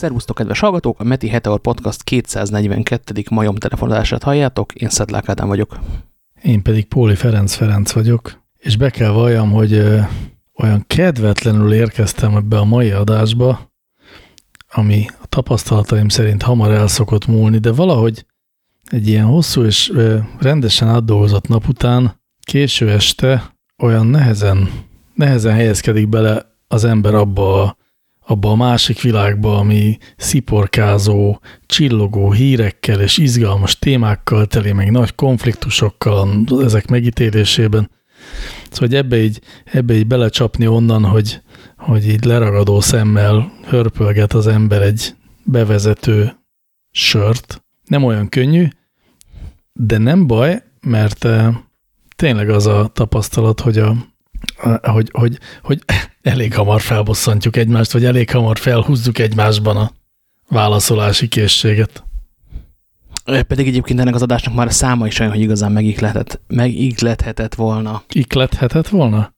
Szervusztok, kedves hallgatók! A Meti Heteor Podcast 242. majom telefonálását halljátok. Én Szedlák Ádám vagyok. Én pedig Póli Ferenc Ferenc vagyok, és be kell valljam, hogy ö, olyan kedvetlenül érkeztem ebbe a mai adásba, ami a tapasztalataim szerint hamar el szokott múlni, de valahogy egy ilyen hosszú és ö, rendesen átdolgozott nap után, késő este olyan nehezen, nehezen helyezkedik bele az ember abba a abba a másik világba, ami sziporkázó, csillogó hírekkel és izgalmas témákkal teli, meg nagy konfliktusokkal ezek megítélésében. Szóval hogy ebbe így, ebbe így belecsapni onnan, hogy, hogy így leragadó szemmel hörpölget az ember egy bevezető sört. Nem olyan könnyű, de nem baj, mert eh, tényleg az a tapasztalat, hogy a, hogy, hogy, hogy elég hamar felbosszantjuk egymást, vagy elég hamar felhúzzuk egymásban a válaszolási készséget. Pedig egyébként ennek az adásnak már a száma is olyan, hogy igazán megiklethet, megiklethetett volna. Iklethetett volna?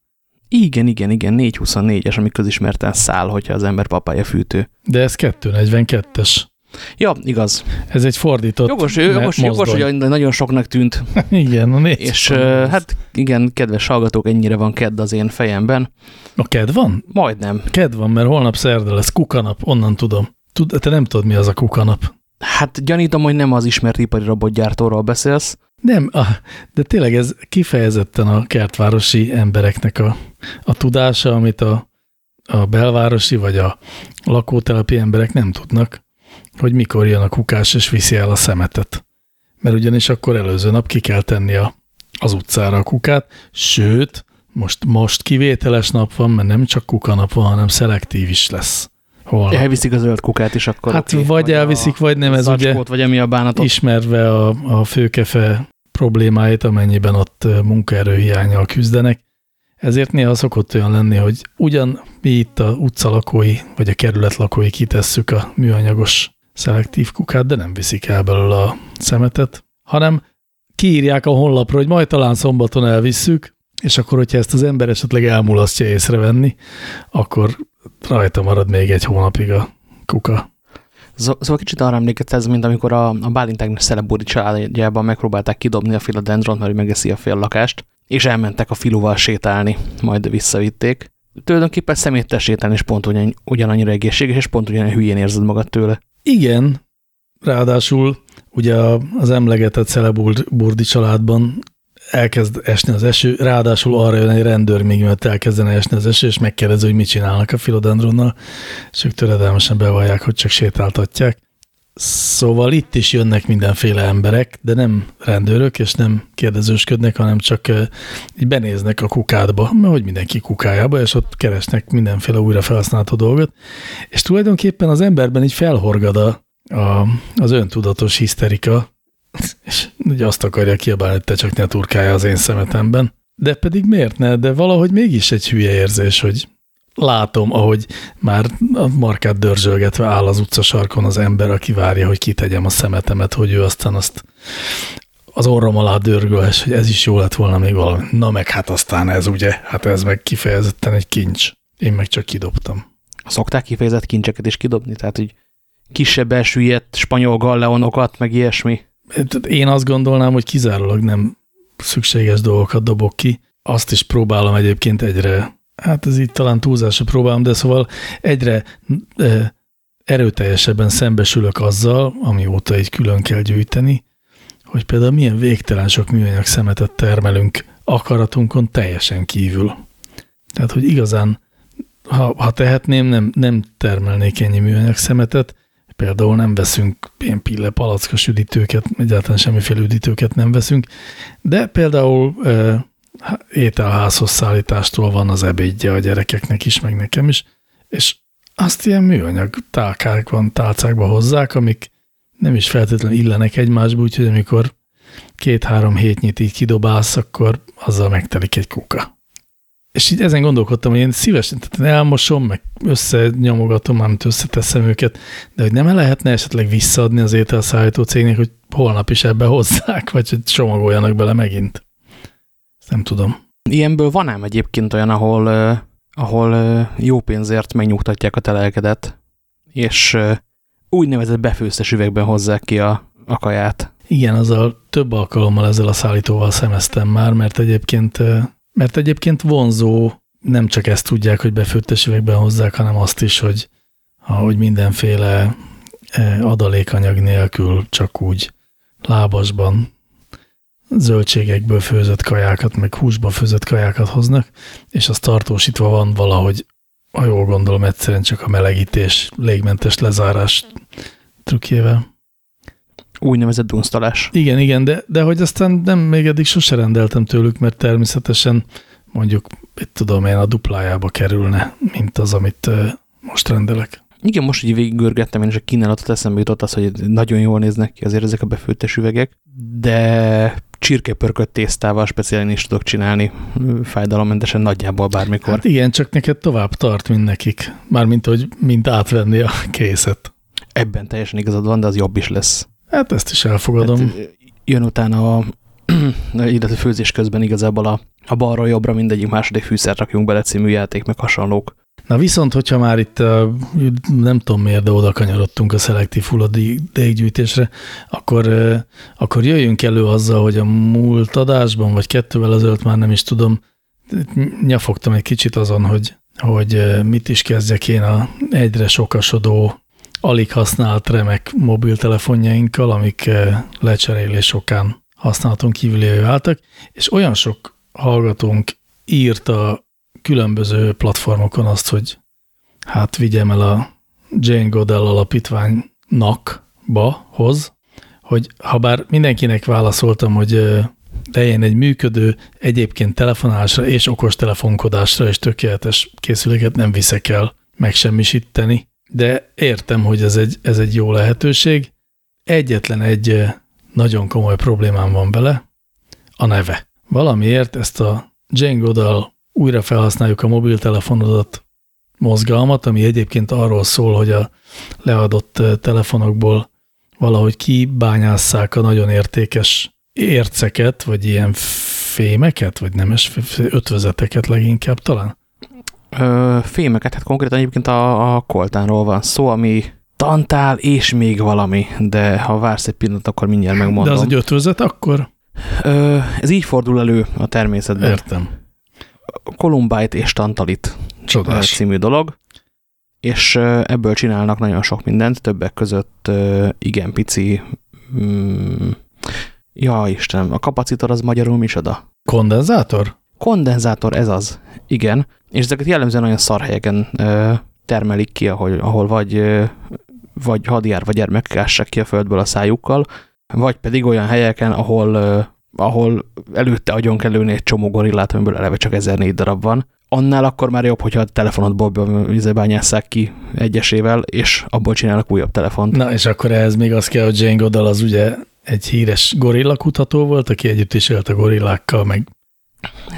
Igen, igen, igen, 424-es, ami közismerten száll, hogyha az ember papája fűtő. De ez 242-es. Ja, igaz. Ez egy fordított Jogos, jogos, jogos hogy nagyon soknak tűnt. igen, a négy És uh, hát igen, kedves hallgatók, ennyire van kedd az én fejemben. A ked van? Majdnem. Ked van, mert holnap szerda lesz, kukanap, onnan tudom. Tud, te nem tudod, mi az a kukanap. Hát gyanítom, hogy nem az ismert ipari robotgyártóról beszélsz. Nem, de tényleg ez kifejezetten a kertvárosi embereknek a, a tudása, amit a, a belvárosi vagy a lakótelepi emberek nem tudnak hogy mikor jön a kukás és viszi el a szemetet. Mert ugyanis akkor előző nap ki kell tenni a, az utcára a kukát, sőt, most, most kivételes nap van, mert nem csak kukanap van, hanem szelektív is lesz. Holnap. Elviszik a zöld kukát is akkor. Hát okay, vagy, elviszik, vagy nem, ez ugye vagy ami a bánatot. ismerve a, a főkefe problémáit, amennyiben ott munkaerőhiányjal küzdenek. Ezért néha szokott olyan lenni, hogy ugyan mi itt a utca lakói, vagy a kerület lakói kitesszük a műanyagos szelektív kukát, de nem viszik el belőle a szemetet, hanem kiírják a honlapra, hogy majd talán szombaton elvisszük, és akkor, hogyha ezt az ember esetleg elmulasztja észrevenni, akkor rajta marad még egy hónapig a kuka. Szóval kicsit arra emlékeztet, mint amikor a, a Bálintáknak Szelebúri családjában megpróbálták kidobni a filadendront, mert megeszi a fél lakást, és elmentek a filuval sétálni, majd visszavitték. Tulajdonképpen szeméttel sétálni is pont ugyan, ugyanannyira egészséges, és pont ugyan hülyén érzed magad tőle. Igen, ráadásul ugye az emlegetett Celeburdi családban elkezd esni az eső, ráadásul arra jön egy rendőr még, mert elkezdene esni az eső, és megkérdezi, hogy mit csinálnak a filodendronnal, és ők töredelmesen bevallják, hogy csak sétáltatják. Szóval itt is jönnek mindenféle emberek, de nem rendőrök, és nem kérdezősködnek, hanem csak így benéznek a kukádba, mert hogy mindenki kukájába, és ott keresnek mindenféle újra felhasználható dolgot. És tulajdonképpen az emberben így felhorgad a, a, az öntudatos hiszterika, és ugye azt akarja kiabálni, hogy te csak ne turkálja az én szemetemben. De pedig miért ne? De valahogy mégis egy hülye érzés, hogy látom, ahogy már a markát dörzsölgetve áll az utcasarkon az ember, aki várja, hogy kitegyem a szemetemet, hogy ő aztán azt az orrom alá dörgölhes, hogy ez is jó lett volna még valami. Na meg hát aztán ez ugye, hát ez meg kifejezetten egy kincs. Én meg csak kidobtam. Szokták kifejezett kincseket is kidobni? Tehát, hogy kisebb elsüllyedt spanyol galleonokat, meg ilyesmi? Én azt gondolnám, hogy kizárólag nem szükséges dolgokat dobok ki. Azt is próbálom egyébként egyre hát ez itt talán túlzásra próbálom, de szóval egyre erőteljesebben szembesülök azzal, amióta egy külön kell gyűjteni, hogy például milyen végtelen sok műanyag szemetet termelünk akaratunkon teljesen kívül. Tehát, hogy igazán, ha, ha tehetném, nem, nem termelnék ennyi műanyag szemetet, például nem veszünk ilyen pille palackos üdítőket, egyáltalán semmiféle üdítőket nem veszünk, de például e, ételházhoz szállítástól van az ebédje a gyerekeknek is, meg nekem is, és azt ilyen műanyag tálkákban, tálcákba hozzák, amik nem is feltétlenül illenek egymásba, úgyhogy amikor két-három hétnyit így kidobálsz, akkor azzal megtelik egy kuka. És így ezen gondolkodtam, hogy én szívesen tehát elmosom, meg összenyomogatom, amit összeteszem őket, de hogy nem lehetne esetleg visszaadni az ételszállító cégnek, hogy holnap is ebbe hozzák, vagy hogy csomagoljanak bele megint. Ezt nem tudom. Ilyenből van ám egyébként olyan, ahol, ahol jó pénzért megnyugtatják a telelkedet, és úgynevezett befőztes üvegben hozzák ki a, a kaját. Igen, azzal több alkalommal ezzel a szállítóval szemeztem már, mert egyébként, mert egyébként vonzó, nem csak ezt tudják, hogy befőttes üvegben hozzák, hanem azt is, hogy, hogy mindenféle adalékanyag nélkül csak úgy lábasban zöldségekből főzött kajákat, meg húsba főzött kajákat hoznak, és az tartósítva van valahogy, ha jól gondolom, egyszerűen csak a melegítés, légmentes lezárás trükkjével. Úgynevezett dunsztalás. Igen, igen, de, de hogy aztán nem, még eddig sose rendeltem tőlük, mert természetesen mondjuk, itt tudom én, a duplájába kerülne, mint az, amit most rendelek. Igen, most így végigörgettem, én és a kínálatot eszembe jutott az, hogy nagyon jól néznek ki azért ezek a befőttes üvegek, de csirkepörkött tésztával speciálisan is tudok csinálni fájdalommentesen nagyjából bármikor. Hát igen, csak neked tovább tart, mint nekik. Mármint, hogy mint átvenni a készet. Ebben teljesen igazad van, de az jobb is lesz. Hát ezt is elfogadom. Hát, jön utána a illetve főzés közben igazából a, a balról jobbra mindegyik második fűszert rakjunk bele című játék, meg hasonlók. Na viszont, hogyha már itt nem tudom miért, de oda kanyarodtunk a szelektív hulladékgyűjtésre, akkor, akkor jöjjünk elő azzal, hogy a múlt adásban, vagy kettővel azelőtt már nem is tudom, nyafogtam egy kicsit azon, hogy, hogy mit is kezdjek én a egyre sokasodó, alig használt remek mobiltelefonjainkkal, amik lecserélés sokán használaton kívüli váltak, és olyan sok hallgatónk írta különböző platformokon azt, hogy hát vigyem el a Jane Goodall alapítványnak, ba, hoz, hogy ha bár mindenkinek válaszoltam, hogy legyen egy működő, egyébként telefonálásra és okos telefonkodásra és tökéletes készüléket nem viszek el megsemmisíteni, de értem, hogy ez egy, ez egy jó lehetőség. Egyetlen egy nagyon komoly problémám van bele, a neve. Valamiért ezt a Jane Goodall újra felhasználjuk a mobiltelefonodat mozgalmat, ami egyébként arról szól, hogy a leadott telefonokból valahogy kibányásszák a nagyon értékes érceket, vagy ilyen fémeket, vagy nemes ötvözeteket leginkább talán? Ö, fémeket, hát konkrétan egyébként a, a koltánról van szó, ami tantál és még valami, de ha vársz egy pillanat, akkor mindjárt megmondom. De az egy ötvözet akkor? Ö, ez így fordul elő a természetben. Értem. Columbite és Tantalit Csodás. című dolog, és ebből csinálnak nagyon sok mindent, többek között igen pici, mm, ja Istenem, a kapacitor az magyarul micsoda? Kondenzátor? Kondenzátor, ez az, igen, és ezeket jellemzően olyan szarhelyeken termelik ki, ahol, ahol vagy, vagy hadjár vagy gyermekek ássák ki a földből a szájukkal, vagy pedig olyan helyeken, ahol ahol előtte agyon kell lőni egy csomó gorillát, amiből eleve csak 1004 darab van, annál akkor már jobb, hogyha a telefonodból bányásszák ki egyesével, és abból csinálnak újabb telefont. Na, és akkor ehhez még az kell, hogy Jane Goodall az ugye egy híres gorillakutató volt, aki együtt is élt a gorillákkal, meg...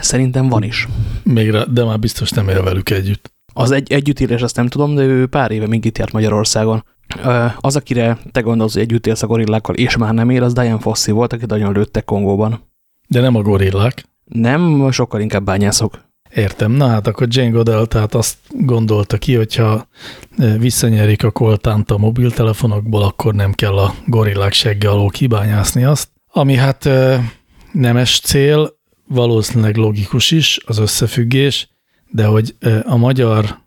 Szerintem van is. Még rá, de már biztos nem él velük együtt. Az egy együttélés, azt nem tudom, de ő pár éve még itt járt Magyarországon. Az, akire te gondolsz, hogy együtt élsz a gorillákkal, és már nem él, az Diane Fossi volt, akit nagyon lőttek Kongóban. De nem a gorillák. Nem, sokkal inkább bányászok. Értem. Na hát akkor Jane Goodall tehát azt gondolta ki, hogyha visszanyerik a koltánt a mobiltelefonokból, akkor nem kell a gorillák segge alól kibányászni azt. Ami hát nemes cél, valószínűleg logikus is az összefüggés, de hogy a magyar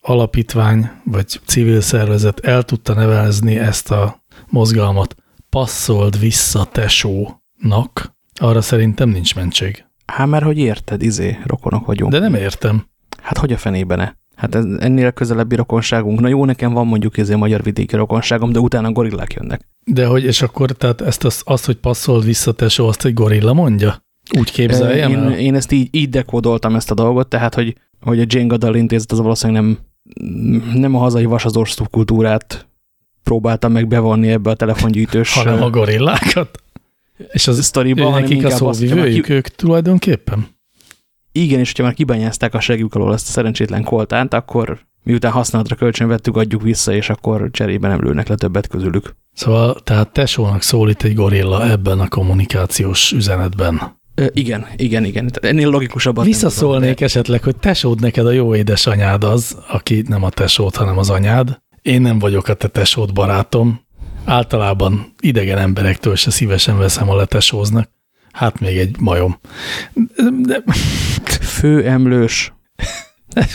alapítvány vagy civil szervezet el tudta nevezni ezt a mozgalmat passzold vissza tesónak, arra szerintem nincs mentség. Hát mert hogy érted, izé, rokonok vagyunk. De nem értem. Hát hogy a fenében Hát ez, ennél közelebbi rokonságunk. Na jó, nekem van mondjuk izé magyar vidéki rokonságom, de utána gorillák jönnek. De hogy, és akkor tehát ezt az, azt, hogy passzold vissza tesó, azt egy gorilla mondja? Úgy képzeljem én, én ezt így, így dekódoltam ezt a dolgot, tehát, hogy, hogy a Jane Goodall intézet az valószínűleg nem nem a hazai vasazós kultúrát próbáltam meg bevonni ebbe a telefongyűjtős... hanem a gorillákat? És az sztoriba, hanem nekik a szóvivőjük ki... ők tulajdonképpen? Igen, és hogyha már kibányázták a segjük alól ezt a szerencsétlen koltánt, akkor miután használatra kölcsön vettük, adjuk vissza, és akkor cserébe nem lőnek le többet közülük. Szóval, tehát tesónak szólít egy gorilla ebben a kommunikációs üzenetben. Ö, igen, igen, igen. Tehát ennél logikusabban. Visszaszólnék de... esetleg, hogy tesód neked a jó édesanyád az, aki nem a tesód, hanem az anyád, én nem vagyok a te tesód barátom. Általában idegen emberektől se szívesen veszem a letesóznak. Hát még egy majom. De... Főemlős.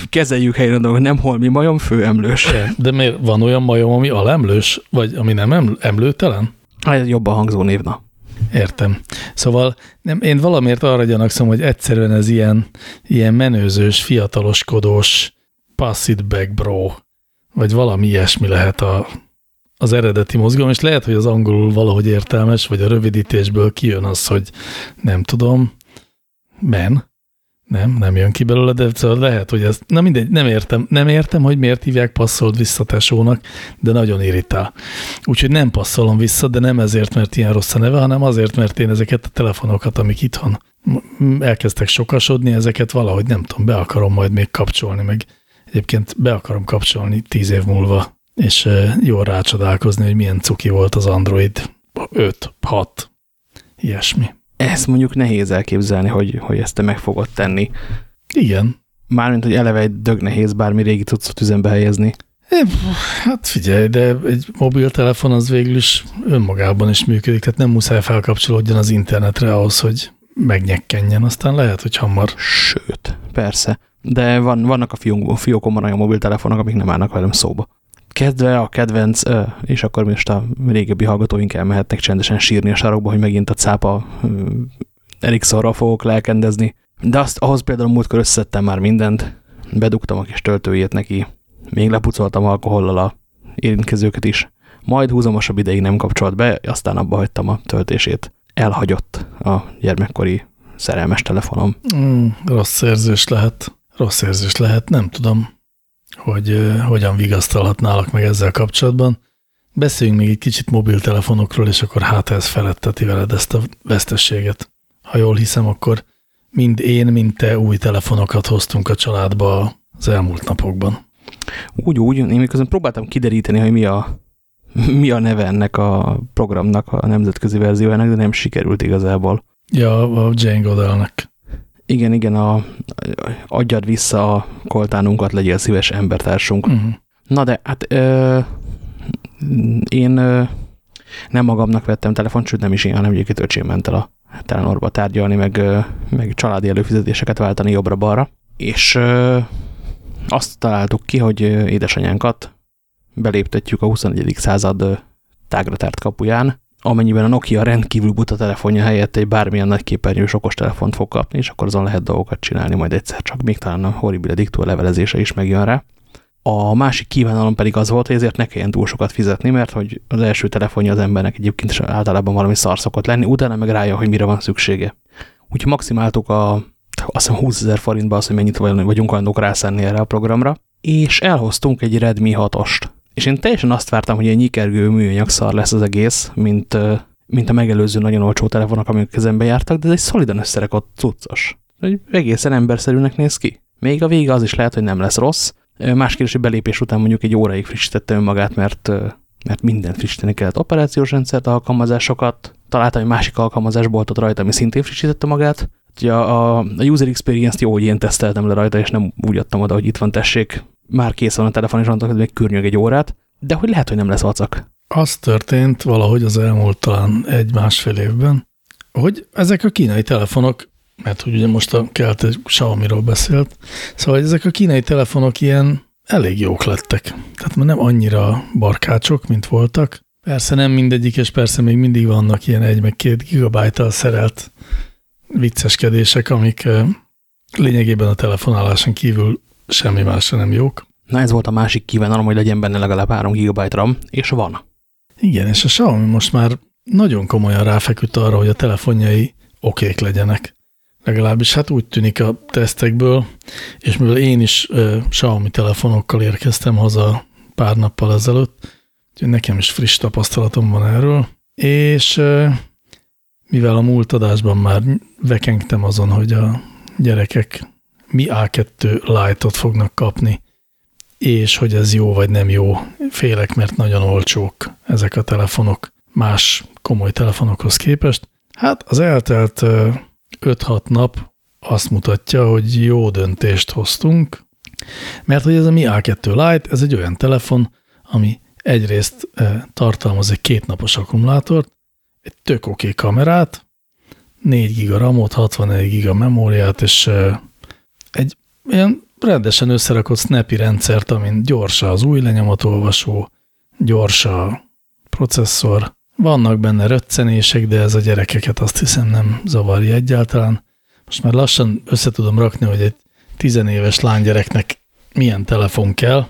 Kezeljük helyre dolgot, nem holmi majom, főemlős. De miért van olyan majom, ami alemlős, vagy ami nem emlőtelen? Hát jobban hangzó névna. Értem. Szóval nem, én valamiért arra gyanakszom, hogy egyszerűen ez ilyen, ilyen menőzős, fiataloskodós, pass it back bro, vagy valami ilyesmi lehet a, az eredeti mozgalom, és lehet, hogy az angolul valahogy értelmes, vagy a rövidítésből kijön az, hogy nem tudom, men, nem, nem jön ki belőle, de szóval lehet, hogy ez, na mindegy, nem értem, nem értem, hogy miért hívják passzolt vissza tesónak, de nagyon irritál. Úgyhogy nem passzolom vissza, de nem ezért, mert ilyen rossz a neve, hanem azért, mert én ezeket a telefonokat, amik itthon elkezdtek sokasodni, ezeket valahogy nem tudom, be akarom majd még kapcsolni, meg egyébként be akarom kapcsolni tíz év múlva, és jól rácsodálkozni, hogy milyen cuki volt az Android 5, 6, ilyesmi. Ezt mondjuk nehéz elképzelni, hogy, hogy ezt te meg fogod tenni. Igen. Mármint, hogy eleve egy dög nehéz bármi régi cuccot üzembe helyezni. É, hát figyelj, de egy mobiltelefon az végül is önmagában is működik, tehát nem muszáj felkapcsolódjon az internetre ahhoz, hogy megnyekkenjen, aztán lehet, hogy hamar. Sőt, persze. De van, vannak a fiók, fiókon olyan mobiltelefonok, amik nem állnak velem szóba. Kedve a kedvenc, és akkor most a régebbi hallgatóink elmehetnek csendesen sírni a sarokba, hogy megint a cápa Ericssonra fogok lelkendezni. De azt, ahhoz például múltkor összettem már mindent, bedugtam a kis töltőjét neki, még lepucoltam alkohollal a érintkezőket is, majd húzamosabb ideig nem kapcsolt be, aztán abba hagytam a töltését. Elhagyott a gyermekkori szerelmes telefonom. Mm, rossz érzés lehet. Rossz érzés lehet, nem tudom hogy hogyan vigasztalhatnálak meg ezzel kapcsolatban. Beszéljünk még egy kicsit mobiltelefonokról, és akkor hát ez feletteti veled ezt a vesztességet. Ha jól hiszem, akkor mind én, mind te új telefonokat hoztunk a családba az elmúlt napokban. Úgy, úgy. Én miközben próbáltam kideríteni, hogy mi a, mi a neve ennek a programnak, a nemzetközi verziójának, de nem sikerült igazából. Ja, a Jane Goodall-nek. Igen, igen, a, adjad vissza a koltánunkat, legyél szíves embertársunk. Uh mhm. -huh. Na de, hát ö, én ö, nem magamnak vettem telefont, sőt nem is én, hanem egyébként öcsém ment el a Telenorba tárgyalni, meg, ö, meg családi előfizetéseket váltani jobbra-balra. És ö, azt találtuk ki, hogy édesanyánkat beléptetjük a 21. század tágra tárt kapuján, amennyiben a Nokia rendkívül buta telefonja helyett egy bármilyen nagy képernyős okos telefont fog kapni, és akkor azon lehet dolgokat csinálni majd egyszer csak, még talán a horribile diktó levelezése is megjön rá. A másik kívánalom pedig az volt, hogy ezért ne kelljen túl sokat fizetni, mert hogy az első telefonja az embernek egyébként is általában valami szar szokott lenni, utána meg rájön, hogy mire van szüksége. Úgyhogy maximáltuk a azt hiszem 20 ezer forintba az, hogy mennyit vagyunk hajlandók rászenni erre a programra, és elhoztunk egy Redmi 6-ost. És én teljesen azt vártam, hogy egy nyikergő műanyag szar lesz az egész, mint, mint a megelőző nagyon olcsó telefonok, amik kezembe jártak, de ez egy szolidan összerekott cuccos. Egy egészen emberszerűnek néz ki. Még a vége az is lehet, hogy nem lesz rossz. Más kérdés, hogy belépés után mondjuk egy óráig frissítette önmagát, mert, mert minden frissíteni kellett. Operációs rendszert, alkalmazásokat, találtam egy másik alkalmazásboltot rajta, ami szintén frissítette magát. Ugye a, a user experience-t jó, hogy én teszteltem le rajta, és nem úgy adtam oda, hogy itt van, tessék, már kész van a telefon, és onnantól még kürnyög egy órát, de hogy lehet, hogy nem lesz vacak. Az történt valahogy az elmúlt talán egy-másfél évben, hogy ezek a kínai telefonok, mert hogy ugye most a kelte Xiaomi-ról beszélt, szóval ezek a kínai telefonok ilyen elég jók lettek. Tehát már nem annyira barkácsok, mint voltak. Persze nem mindegyik, és persze még mindig vannak ilyen egy meg két gigabájtal szerelt vicceskedések, amik eh, lényegében a telefonáláson kívül semmi másra nem jók. Na ez volt a másik kívánalom, hogy legyen benne legalább 3 GB RAM, és van. Igen, és a Xiaomi most már nagyon komolyan ráfeküdt arra, hogy a telefonjai okék legyenek. Legalábbis hát úgy tűnik a tesztekből, és mivel én is uh, Xiaomi telefonokkal érkeztem haza pár nappal ezelőtt, úgyhogy nekem is friss tapasztalatom van erről, és uh, mivel a múlt adásban már vekengtem azon, hogy a gyerekek mi A2 Lite-ot fognak kapni, és hogy ez jó vagy nem jó. Félek, mert nagyon olcsók ezek a telefonok más komoly telefonokhoz képest. Hát az eltelt 5-6 nap azt mutatja, hogy jó döntést hoztunk, mert hogy ez a Mi A2 Lite, ez egy olyan telefon, ami egyrészt tartalmaz egy kétnapos akkumulátort, egy tök oké kamerát, 4 giga RAM-ot, 64 giga memóriát, és egy ilyen rendesen összerakott snappy rendszert, amin gyors az új lenyomatolvasó, gyors a processzor, vannak benne röccenések, de ez a gyerekeket azt hiszem nem zavarja egyáltalán. Most már lassan össze tudom rakni, hogy egy tizenéves lánygyereknek milyen telefon kell.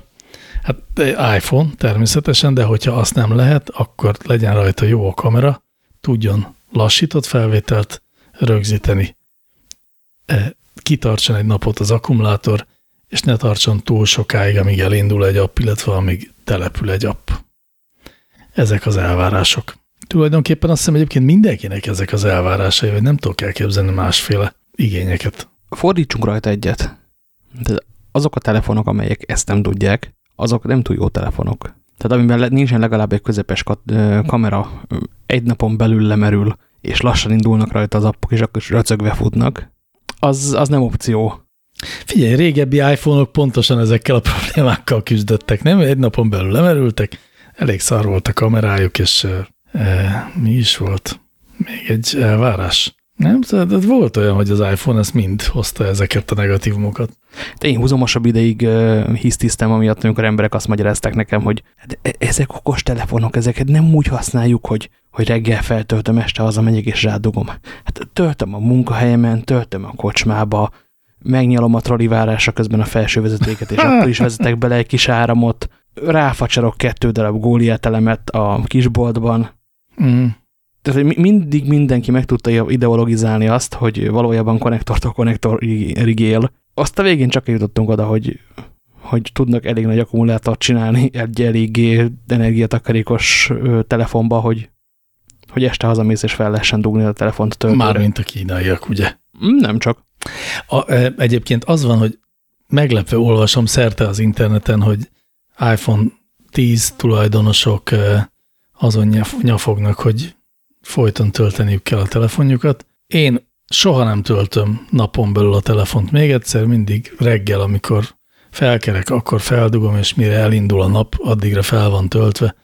Hát iPhone természetesen, de hogyha azt nem lehet, akkor legyen rajta jó a kamera, tudjon lassított felvételt rögzíteni, e, kitartson egy napot az akkumulátor, és ne tartson túl sokáig, amíg elindul egy app, illetve amíg települ egy app. Ezek az elvárások. Tulajdonképpen azt hiszem egyébként mindenkinek ezek az elvárásai, vagy nem tudok elképzelni másféle igényeket. Fordítsunk rajta egyet. De azok a telefonok, amelyek ezt nem tudják, azok nem túl jó telefonok. Tehát amiben nincsen legalább egy közepes kamera, egy napon belül lemerül, és lassan indulnak rajta az appok, és akkor is röcögve futnak, az, az nem opció. Figyelj, régebbi iPhone-ok pontosan ezekkel a problémákkal küzdöttek, nem? Egy napon belül lemerültek, elég szar volt a kamerájuk, és e, mi is volt? Még egy elvárás. Nem? Tehát volt olyan, hogy az iPhone ezt mind hozta ezeket a negatívumokat. De én húzomosabb ideig uh, hisztisztem, amiatt, amikor emberek azt magyarázták nekem, hogy hát e, ezek okos telefonok, ezeket nem úgy használjuk, hogy, hogy reggel feltöltöm, este hazamegyek és rádugom. Hát töltöm a munkahelyemen, töltöm a kocsmába, megnyalom a troli várása közben a felső vezetéket, és akkor is vezetek bele egy kis áramot, ráfacsarok kettő darab góliát elemet a kisboltban. Mm tehát mindig mindenki meg tudta ideologizálni azt, hogy valójában konnektortól konnektorig él. Azt a végén csak jutottunk oda, hogy, hogy tudnak elég nagy akkumulátort csinálni egy eléggé energiatakarékos telefonba, hogy, hogy este hazamész és fel lehessen dugni a telefont töltőre. Mármint a kínaiak, ugye? Mm, nem csak. A, egyébként az van, hogy meglepve olvasom szerte az interneten, hogy iPhone 10 tulajdonosok azon nyafognak, hogy folyton tölteniük kell a telefonjukat. Én soha nem töltöm napon belül a telefont még egyszer, mindig reggel, amikor felkerek, akkor feldugom, és mire elindul a nap, addigra fel van töltve.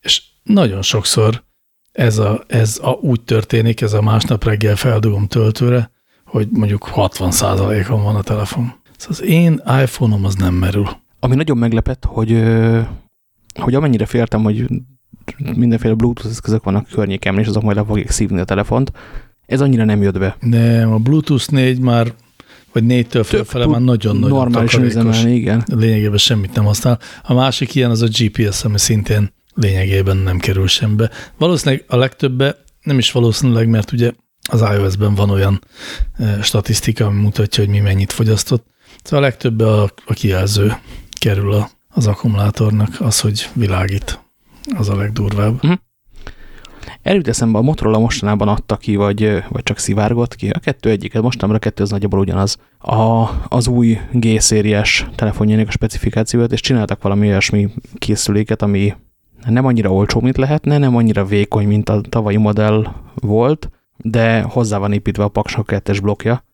És nagyon sokszor ez, a, ez a, úgy történik, ez a másnap reggel feldugom töltőre, hogy mondjuk 60% on van a telefon. Szóval az én iPhone-om az nem merül. Ami nagyon meglepett, hogy, hogy amennyire féltem, hogy mindenféle Bluetooth eszközök vannak környéken, és azok majd le fogják szívni a telefont. Ez annyira nem jött be. Nem, a Bluetooth 4 már, vagy 4-től felfele már nagyon-nagyon Normálisan üzemelni, igen. Lényegében semmit nem használ. A másik ilyen az a GPS, ami szintén lényegében nem kerül sembe. Valószínűleg a legtöbbe, nem is valószínűleg, mert ugye az iOS-ben van olyan e, statisztika, ami mutatja, hogy mi mennyit fogyasztott. Szóval a legtöbbe a, a kijelző kerül a, az akkumulátornak, az, hogy világít. Az a legdurvább. Uh mhm. -huh. Erőt eszembe, a Motorola mostanában adta ki, vagy, vagy csak szivárgott ki. A kettő egyiket, mostanában a kettő az nagyjából ugyanaz. A, az új G-szériás telefonjának a specifikációt, és csináltak valami olyasmi készüléket, ami nem annyira olcsó, mint lehetne, nem annyira vékony, mint a tavalyi modell volt, de hozzá van építve a Paksnak 2 blokkja,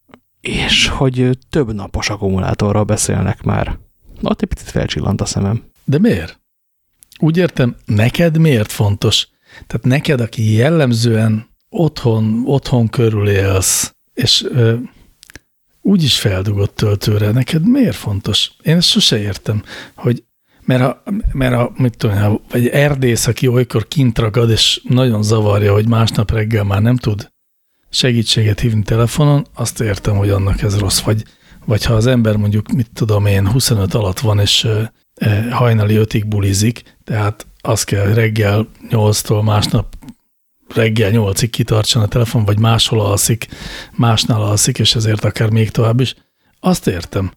és hogy több napos akkumulátorral beszélnek már. Ott egy picit felcsillant a szemem. De miért? Úgy értem, neked miért fontos? Tehát neked, aki jellemzően otthon, otthon körül élsz, és ö, úgy is feldugott töltőre, neked miért fontos? Én ezt sose értem, hogy mert a, mert a mit tudom, ha egy erdész, aki olykor kint ragad, és nagyon zavarja, hogy másnap reggel már nem tud segítséget hívni telefonon, azt értem, hogy annak ez rossz. Vagy, vagy ha az ember mondjuk, mit tudom én, 25 alatt van, és hajnali ötig bulizik, tehát az kell reggel 8-tól másnap reggel 8-ig kitartson a telefon, vagy máshol alszik, másnál alszik, és ezért akár még tovább is. Azt értem.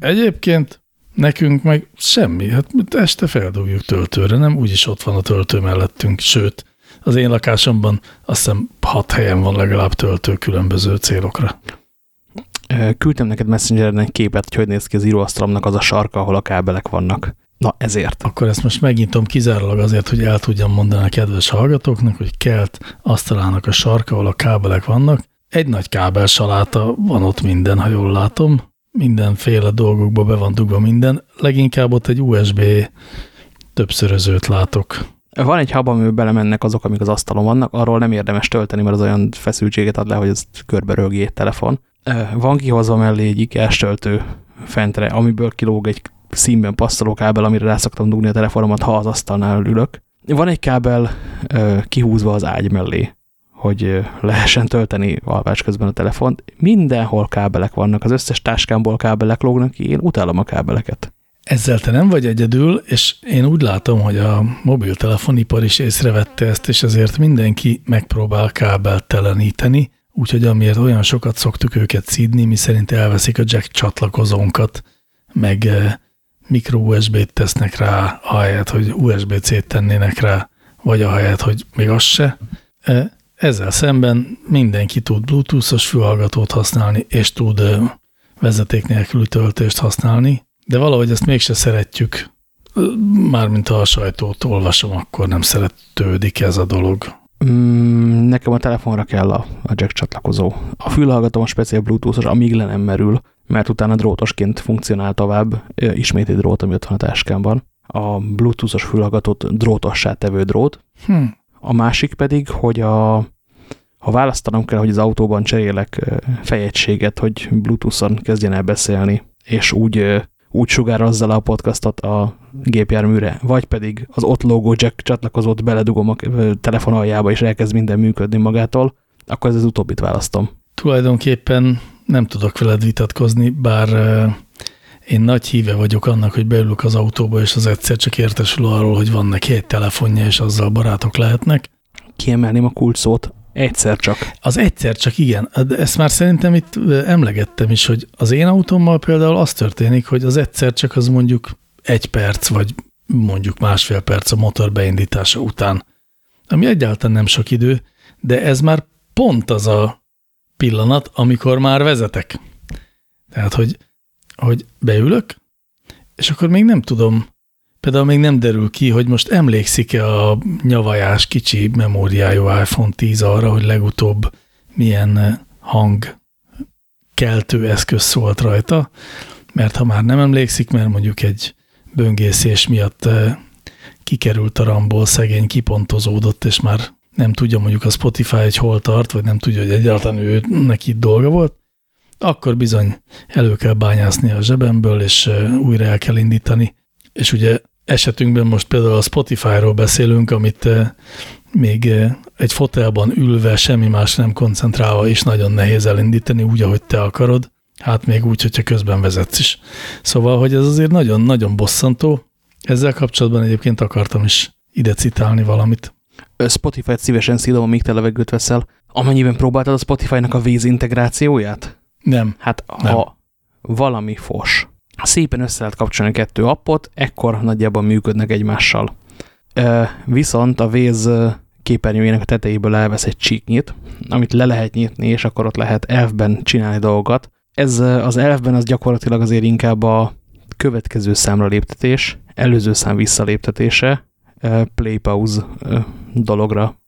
Egyébként nekünk meg semmi. Hát este feldugjuk töltőre, nem? Úgyis ott van a töltő mellettünk, sőt, az én lakásomban azt hiszem hat helyen van legalább töltő különböző célokra. Küldtem neked Messengeren egy képet, hogy hogy néz ki az íróasztalomnak az a sarka, ahol a kábelek vannak. Na, ezért. Akkor ezt most megnyitom kizárólag azért, hogy el tudjam mondani a kedves hallgatóknak, hogy kelt asztalának a sarka, ahol a kábelek vannak. Egy nagy kábel saláta van ott minden, ha jól látom. Mindenféle dolgokba be van dugva minden. Leginkább ott egy USB többszörözőt látok. Van egy hub, amiben belemennek azok, amik az asztalon vannak, arról nem érdemes tölteni, mert az olyan feszültséget ad le, hogy ez körbe rögi egy telefon. Van kihozva mellé egy IKEA töltő fentre, amiből kilóg egy színben passzoló kábel, amire rá szoktam dugni a telefonomat, ha az asztalnál ülök. Van egy kábel kihúzva az ágy mellé, hogy lehessen tölteni alvás közben a telefont. Mindenhol kábelek vannak, az összes táskámból kábelek lógnak ki, én utálom a kábeleket. Ezzel te nem vagy egyedül, és én úgy látom, hogy a mobiltelefonipar is észrevette ezt, és ezért mindenki megpróbál kábelt teleníteni, úgyhogy amiért olyan sokat szoktuk őket szídni, mi szerint elveszik a jack csatlakozónkat, meg mikro USB-t tesznek rá, ahelyett, hogy USB-C-t tennének rá, vagy ahelyett, hogy még az se. Ezzel szemben mindenki tud Bluetooth-os fülhallgatót használni, és tud vezeték nélküli töltést használni, de valahogy ezt mégse szeretjük. Mármint ha a sajtót olvasom, akkor nem szeretődik ez a dolog. Mm, nekem a telefonra kell a, a jack csatlakozó. A fülhallgatóm a speciál bluetoothos, amíg le nem merül, mert utána drótosként funkcionál tovább, ismét egy drót, ami ott van a táskámban. A bluetoothos fülhallgatót drótossá tevő drót. Hm. A másik pedig, hogy a, ha választanom kell, hogy az autóban cserélek fejegységet, hogy bluetoothon kezdjen el beszélni, és úgy úgy sugározza le a podcastot a gépjárműre, vagy pedig az ott logó jack csatlakozót beledugom a telefon aljába, és elkezd minden működni magától, akkor ez az utóbbit választom. Tulajdonképpen nem tudok veled vitatkozni, bár én nagy híve vagyok annak, hogy beülök az autóba, és az egyszer csak értesül arról, hogy van neki egy telefonja, és azzal barátok lehetnek. Kiemelném a kulcsszót, Egyszer csak. Az egyszer csak, igen. De ezt már szerintem itt emlegettem is, hogy az én autómmal például az történik, hogy az egyszer csak az mondjuk egy perc, vagy mondjuk másfél perc a motor beindítása után. Ami egyáltalán nem sok idő, de ez már pont az a pillanat, amikor már vezetek. Tehát, hogy, hogy beülök, és akkor még nem tudom, Például még nem derül ki, hogy most emlékszik-e a nyavajás kicsi memóriájú iPhone 10 arra, hogy legutóbb milyen eh, hang keltő eszköz szólt rajta, mert ha már nem emlékszik, mert mondjuk egy böngészés miatt eh, kikerült a ramból, szegény kipontozódott, és már nem tudja mondjuk a Spotify, hogy hol tart, vagy nem tudja, hogy egyáltalán ő neki dolga volt, akkor bizony elő kell bányászni a zsebemből, és eh, újra el kell indítani. És ugye esetünkben most például a Spotify-ról beszélünk, amit eh, még eh, egy fotelban ülve, semmi más nem koncentrálva is nagyon nehéz elindítani úgy, ahogy te akarod. Hát még úgy, hogyha közben vezetsz is. Szóval, hogy ez azért nagyon-nagyon bosszantó. Ezzel kapcsolatban egyébként akartam is ide citálni valamit. Spotify-t szívesen szídom, amíg te levegőt veszel. Amennyiben próbáltad a Spotify-nak a víz integrációját? Nem. Hát nem. ha valami fos, szépen össze lehet kapcsolni kettő appot, ekkor nagyjából működnek egymással. Viszont a Waze képernyőjének a tetejéből elvesz egy csíknyit, amit le lehet nyitni, és akkor ott lehet elfben csinálni dolgokat. Ez az elfben az gyakorlatilag azért inkább a következő számra léptetés, előző szám visszaléptetése, play-pause dologra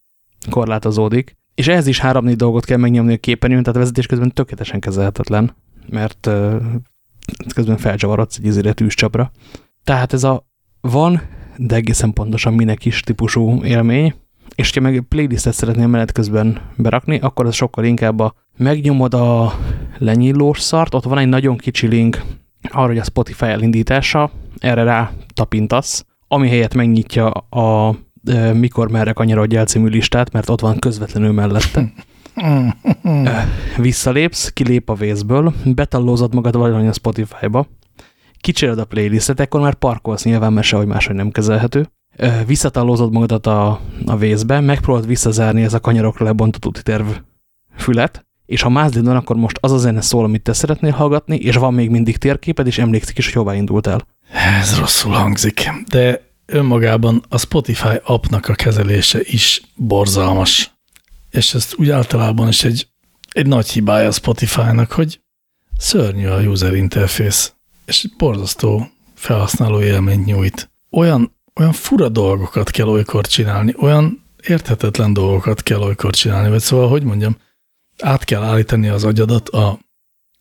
korlátozódik. És ehhez is három-négy dolgot kell megnyomni a képernyőn, tehát a vezetés közben tökéletesen kezelhetetlen, mert közben felcsavarodsz egy izére tűzcsapra. Tehát ez a van, de egészen pontosan minek is típusú élmény, és ha meg playlistet szeretnél menet közben berakni, akkor ez sokkal inkább a megnyomod a lenyílós szart, ott van egy nagyon kicsi link arra, hogy a Spotify elindítása, erre rá tapintasz, ami helyett megnyitja a e, mikor merre kanyarodj el című listát, mert ott van közvetlenül mellette. Visszalépsz, kilép a vészből, betallózod magad valami a Spotify-ba, kicsired a playlistet, akkor már parkolsz nyilván, mert sehogy máshogy nem kezelhető. Visszatallózod magadat a, a vészbe, megpróbálod visszazárni ez a kanyarokra lebontott úti terv fület, és ha mázdidon, akkor most az a zene szól, amit te szeretnél hallgatni, és van még mindig térképed, és emlékszik is, hogy hová indultál. Ez rosszul hangzik, de önmagában a Spotify appnak a kezelése is borzalmas és ezt úgy általában is egy, egy nagy hibája a Spotify-nak, hogy szörnyű a user interface, és borzasztó felhasználó élményt nyújt. Olyan, olyan fura dolgokat kell olykor csinálni, olyan érthetetlen dolgokat kell olykor csinálni, vagy szóval, hogy mondjam, át kell állítani az agyadat a,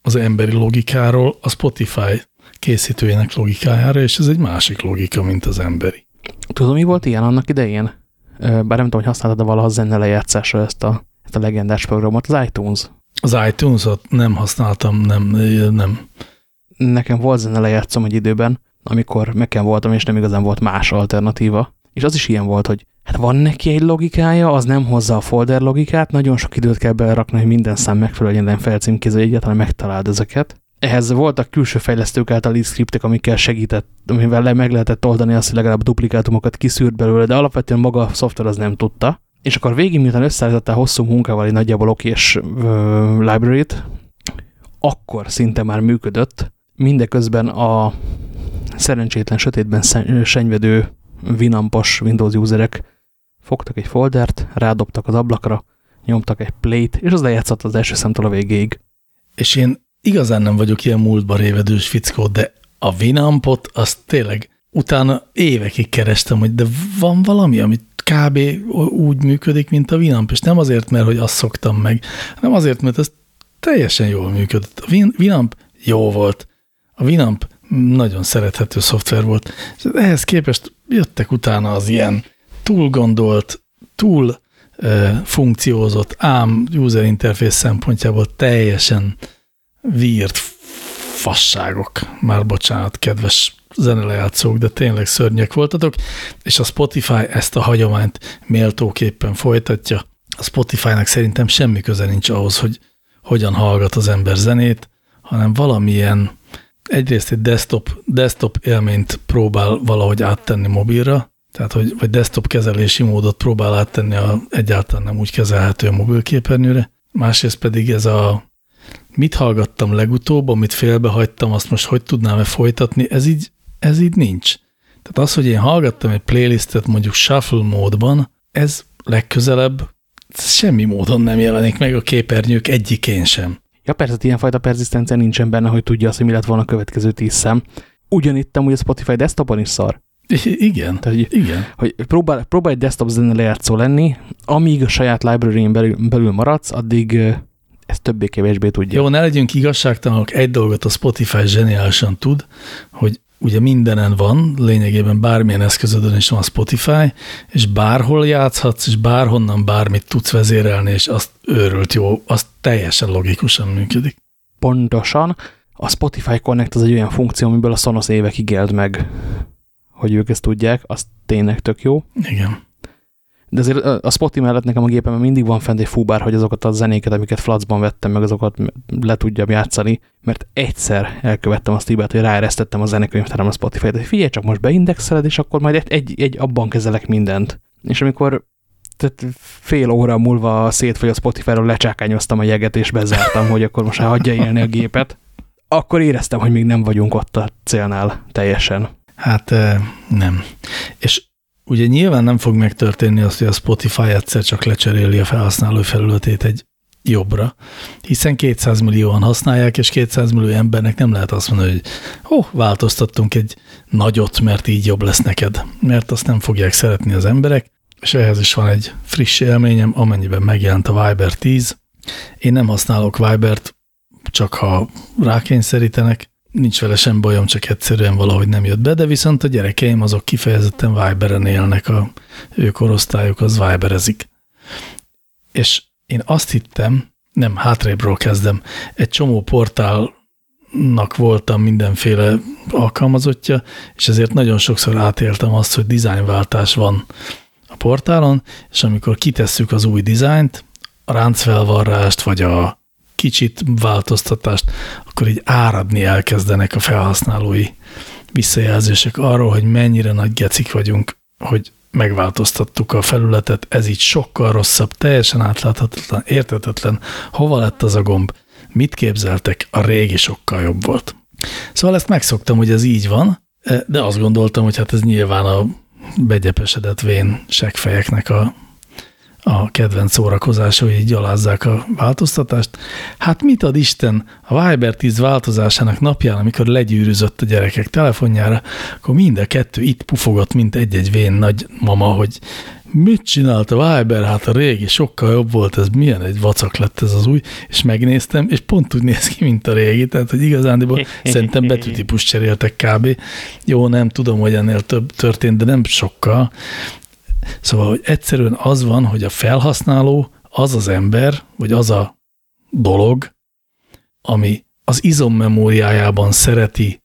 az emberi logikáról a Spotify készítőjének logikájára, és ez egy másik logika, mint az emberi. Tudom, mi volt ilyen annak idején? Bár nem tudom, hogy használtad-e valaha zene lejátszásra ezt a, ezt a legendás programot, az iTunes. Az iTunes-ot nem használtam, nem, nem. Nekem volt zene lejátszom egy időben, amikor meken voltam, és nem igazán volt más alternatíva. És az is ilyen volt, hogy hát van neki egy logikája, az nem hozza a folder logikát, nagyon sok időt kell belerakni, hogy minden szám megfelelően legyen felcímkéző, egyáltalán megtaláld ezeket. Ehhez voltak külső fejlesztők által így skriptek, amikkel segített, amivel meg lehetett oldani azt, hogy legalább duplikátumokat kiszűrt belőle, de alapvetően maga a szoftver az nem tudta. És akkor végig, miután összeállítottál hosszú munkával egy nagyjából okés library-t, akkor szinte már működött, mindeközben a szerencsétlen sötétben senyvedő vinampos Windows userek fogtak egy foldert, rádobtak az ablakra, nyomtak egy play-t, és az lejátszott az első szemtől a végéig. És én igazán nem vagyok ilyen múltba révedős fickó, de a Winampot, azt tényleg utána évekig kerestem, hogy de van valami, amit kb. úgy működik, mint a Winamp, és nem azért, mert hogy azt szoktam meg, hanem azért, mert ez teljesen jól működött. A Winamp jó volt. A Winamp nagyon szerethető szoftver volt. És ehhez képest jöttek utána az ilyen túl gondolt, túl e, funkciózott, ám user interface szempontjából teljesen vírt fasságok. Már bocsánat, kedves zenelejátszók, de tényleg szörnyek voltatok, és a Spotify ezt a hagyományt méltóképpen folytatja. A Spotify-nak szerintem semmi köze nincs ahhoz, hogy hogyan hallgat az ember zenét, hanem valamilyen egyrészt egy desktop, desktop élményt próbál valahogy áttenni mobilra, tehát hogy, vagy desktop kezelési módot próbál áttenni a egyáltalán nem úgy kezelhető a mobilképernyőre, másrészt pedig ez a mit hallgattam legutóbb, amit félbehagytam, azt most hogy tudnám-e folytatni, ez így, ez így nincs. Tehát az, hogy én hallgattam egy playlistet mondjuk shuffle módban, ez legközelebb semmi módon nem jelenik meg a képernyők egyikén sem. Ja persze, ilyenfajta perzisztencia nincsen benne, hogy tudja azt, hogy mi lett volna a következő tíz szem. Ugyanitt amúgy a Spotify desktopon is szar. Igen, Tehát, hogy, igen. Hogy próbál, próbálj egy desktop zene lejátszó lenni, amíg a saját library belül, belül maradsz, addig ezt többé-kevésbé tudja. Jó, ne legyünk igazságtalanok, egy dolgot a Spotify zseniálisan tud, hogy ugye mindenen van, lényegében bármilyen eszközödön is van a Spotify, és bárhol játszhatsz, és bárhonnan bármit tudsz vezérelni, és azt őrült jó, az teljesen logikusan működik. Pontosan. A Spotify Connect az egy olyan funkció, amiből a Sonos évekig élt meg, hogy ők ezt tudják, az tényleg tök jó. Igen. De azért a Spotify mellett nekem a gépemen mindig van fent egy fúbár, hogy azokat a zenéket, amiket flacban vettem, meg azokat le tudjam játszani, mert egyszer elkövettem azt hibát, hogy ráeresztettem a zenekönyvtáram a Spotify-t, hogy figyelj, csak most beindexeled, és akkor majd egy, egy, egy abban kezelek mindent. És amikor tehát fél óra múlva szétfogy a Spotify-ról lecsákányoztam a jeget, és bezártam, hogy akkor most hagyja élni a gépet, akkor éreztem, hogy még nem vagyunk ott a célnál teljesen. Hát nem. És Ugye nyilván nem fog megtörténni az, hogy a Spotify egyszer csak lecseréli a felhasználó felületét egy jobbra, hiszen 200 millióan használják, és 200 millió embernek nem lehet azt mondani, hogy ó, oh, változtattunk egy nagyot, mert így jobb lesz neked, mert azt nem fogják szeretni az emberek, és ehhez is van egy friss élményem, amennyiben megjelent a Viber 10. Én nem használok Vibert, csak ha rákényszerítenek, nincs vele sem bajom, csak egyszerűen valahogy nem jött be, de viszont a gyerekeim azok kifejezetten Viberen élnek, a ő korosztályuk az Viberezik. És én azt hittem, nem, hátrébről kezdem, egy csomó portálnak voltam mindenféle alkalmazottja, és ezért nagyon sokszor átéltem azt, hogy dizájnváltás van a portálon, és amikor kitesszük az új dizájnt, a ráncfelvarrást, vagy a kicsit változtatást, akkor így áradni elkezdenek a felhasználói visszajelzések arról, hogy mennyire nagy gecik vagyunk, hogy megváltoztattuk a felületet, ez így sokkal rosszabb, teljesen átláthatatlan, értetetlen, hova lett az a gomb, mit képzeltek, a régi sokkal jobb volt. Szóval ezt megszoktam, hogy ez így van, de azt gondoltam, hogy hát ez nyilván a begyepesedett vén segfejeknek a a kedvenc szórakozása, hogy így gyalázzák a változtatást. Hát mit ad Isten a Viber 10 változásának napján, amikor legyűrűzött a gyerekek telefonjára, akkor mind a kettő itt pufogott, mint egy-egy vén nagy mama, hogy mit csinált a Viber? Hát a régi sokkal jobb volt, ez milyen egy vacak lett ez az új, és megnéztem, és pont úgy néz ki, mint a régi, tehát hogy igazándiból szerintem betűtípus cseréltek kb. Jó, nem tudom, hogy ennél több történt, de nem sokkal. Szóval, hogy egyszerűen az van, hogy a felhasználó az az ember, vagy az a dolog, ami az izommemóriájában szereti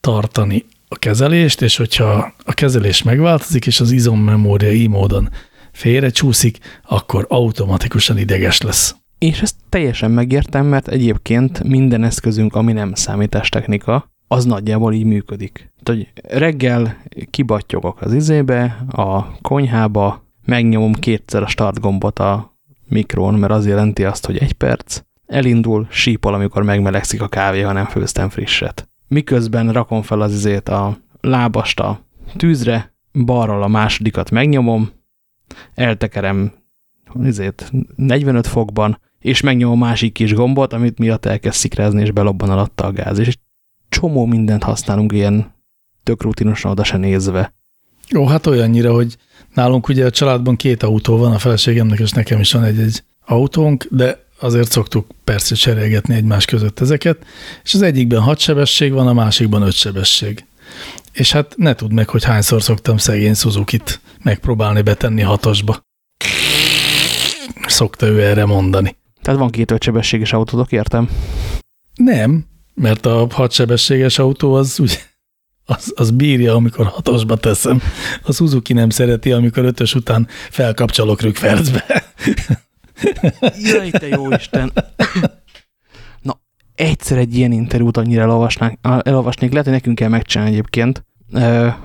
tartani a kezelést, és hogyha a kezelés megváltozik, és az izommemória így módon félre csúszik, akkor automatikusan ideges lesz. És ezt teljesen megértem, mert egyébként minden eszközünk, ami nem számítástechnika, az nagyjából így működik. hogy reggel kibattyogok az izébe, a konyhába, megnyomom kétszer a start gombot a mikron, mert az jelenti azt, hogy egy perc, elindul, sípol, amikor megmelegszik a kávé, ha nem főztem frisset. Miközben rakom fel az izét a lábast a tűzre, balról a másodikat megnyomom, eltekerem izét 45 fokban, és megnyomom a másik kis gombot, amit miatt elkezd szikrázni, és belobban alatta a gáz. És csomó mindent használunk ilyen tök rutinosan oda se nézve. Ó, hát olyannyira, hogy nálunk ugye a családban két autó van, a feleségemnek és nekem is van egy-egy autónk, de azért szoktuk persze cserélgetni egymás között ezeket, és az egyikben hat sebesség van, a másikban öt sebesség. És hát ne tudd meg, hogy hányszor szoktam szegény Suzuki-t megpróbálni betenni hatosba. Szokta ő erre mondani. Tehát van két ötsebességes autótok, értem? Nem, mert a hatsebességes autó az úgy, az, az bírja, amikor hatosba teszem. A Suzuki nem szereti, amikor ötös után felkapcsolok rükvercbe. Jaj, te jó Isten! Na, egyszer egy ilyen interjút annyira elolvasnék, elolvasnék, lehet, hogy nekünk kell megcsinálni egyébként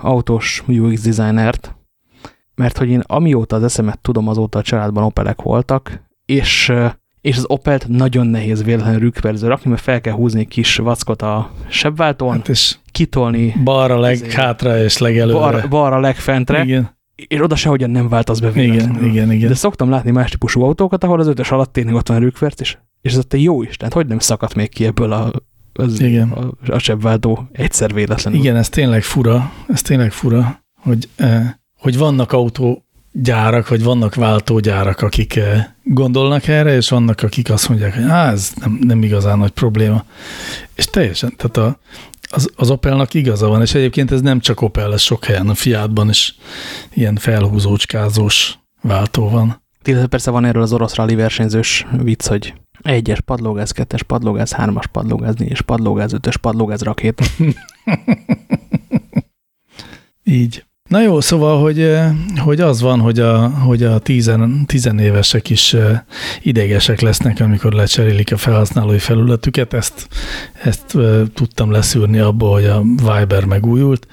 autós UX designert, mert hogy én amióta az eszemet tudom, azóta a családban Opelek voltak, és, és az Opelt nagyon nehéz véletlenül rükverző rakni, mert fel kell húzni egy kis vackot a sebváltón, hát és kitolni. Balra leghátra és legelőre. Bar, balra legfentre. Igen és oda sehogyan nem változ be véletlenül. Igen, igen, igen. De szoktam látni más típusú autókat, ahol az ötös alatt tényleg ott van a és, és ez ott egy jó Isten, hogy nem szakadt még ki ebből a, az, igen. a, a sebváltó egyszer véletlenül. Igen, ez tényleg fura, ez tényleg fura, hogy, eh, hogy vannak autógyárak, vagy vannak váltógyárak, akik eh, gondolnak erre, és vannak, akik azt mondják, hogy á, ez nem, nem igazán nagy probléma. És teljesen, tehát a, az, az Opelnak igaza van, és egyébként ez nem csak Opel, ez sok helyen, a Fiatban is ilyen felhúzócskázós váltó van. Illetve persze van erről az orosz rally versenyzős vicc, hogy egyes padlógáz, kettes padlógáz, hármas padlógáz, négyes padlógáz, ötös padlógáz rakét. Így. Na jó, szóval, hogy, hogy az van, hogy a, hogy a tizen, tizenévesek is idegesek lesznek, amikor lecserélik a felhasználói felületüket. Ezt, ezt tudtam leszűrni abból, hogy a Viber megújult.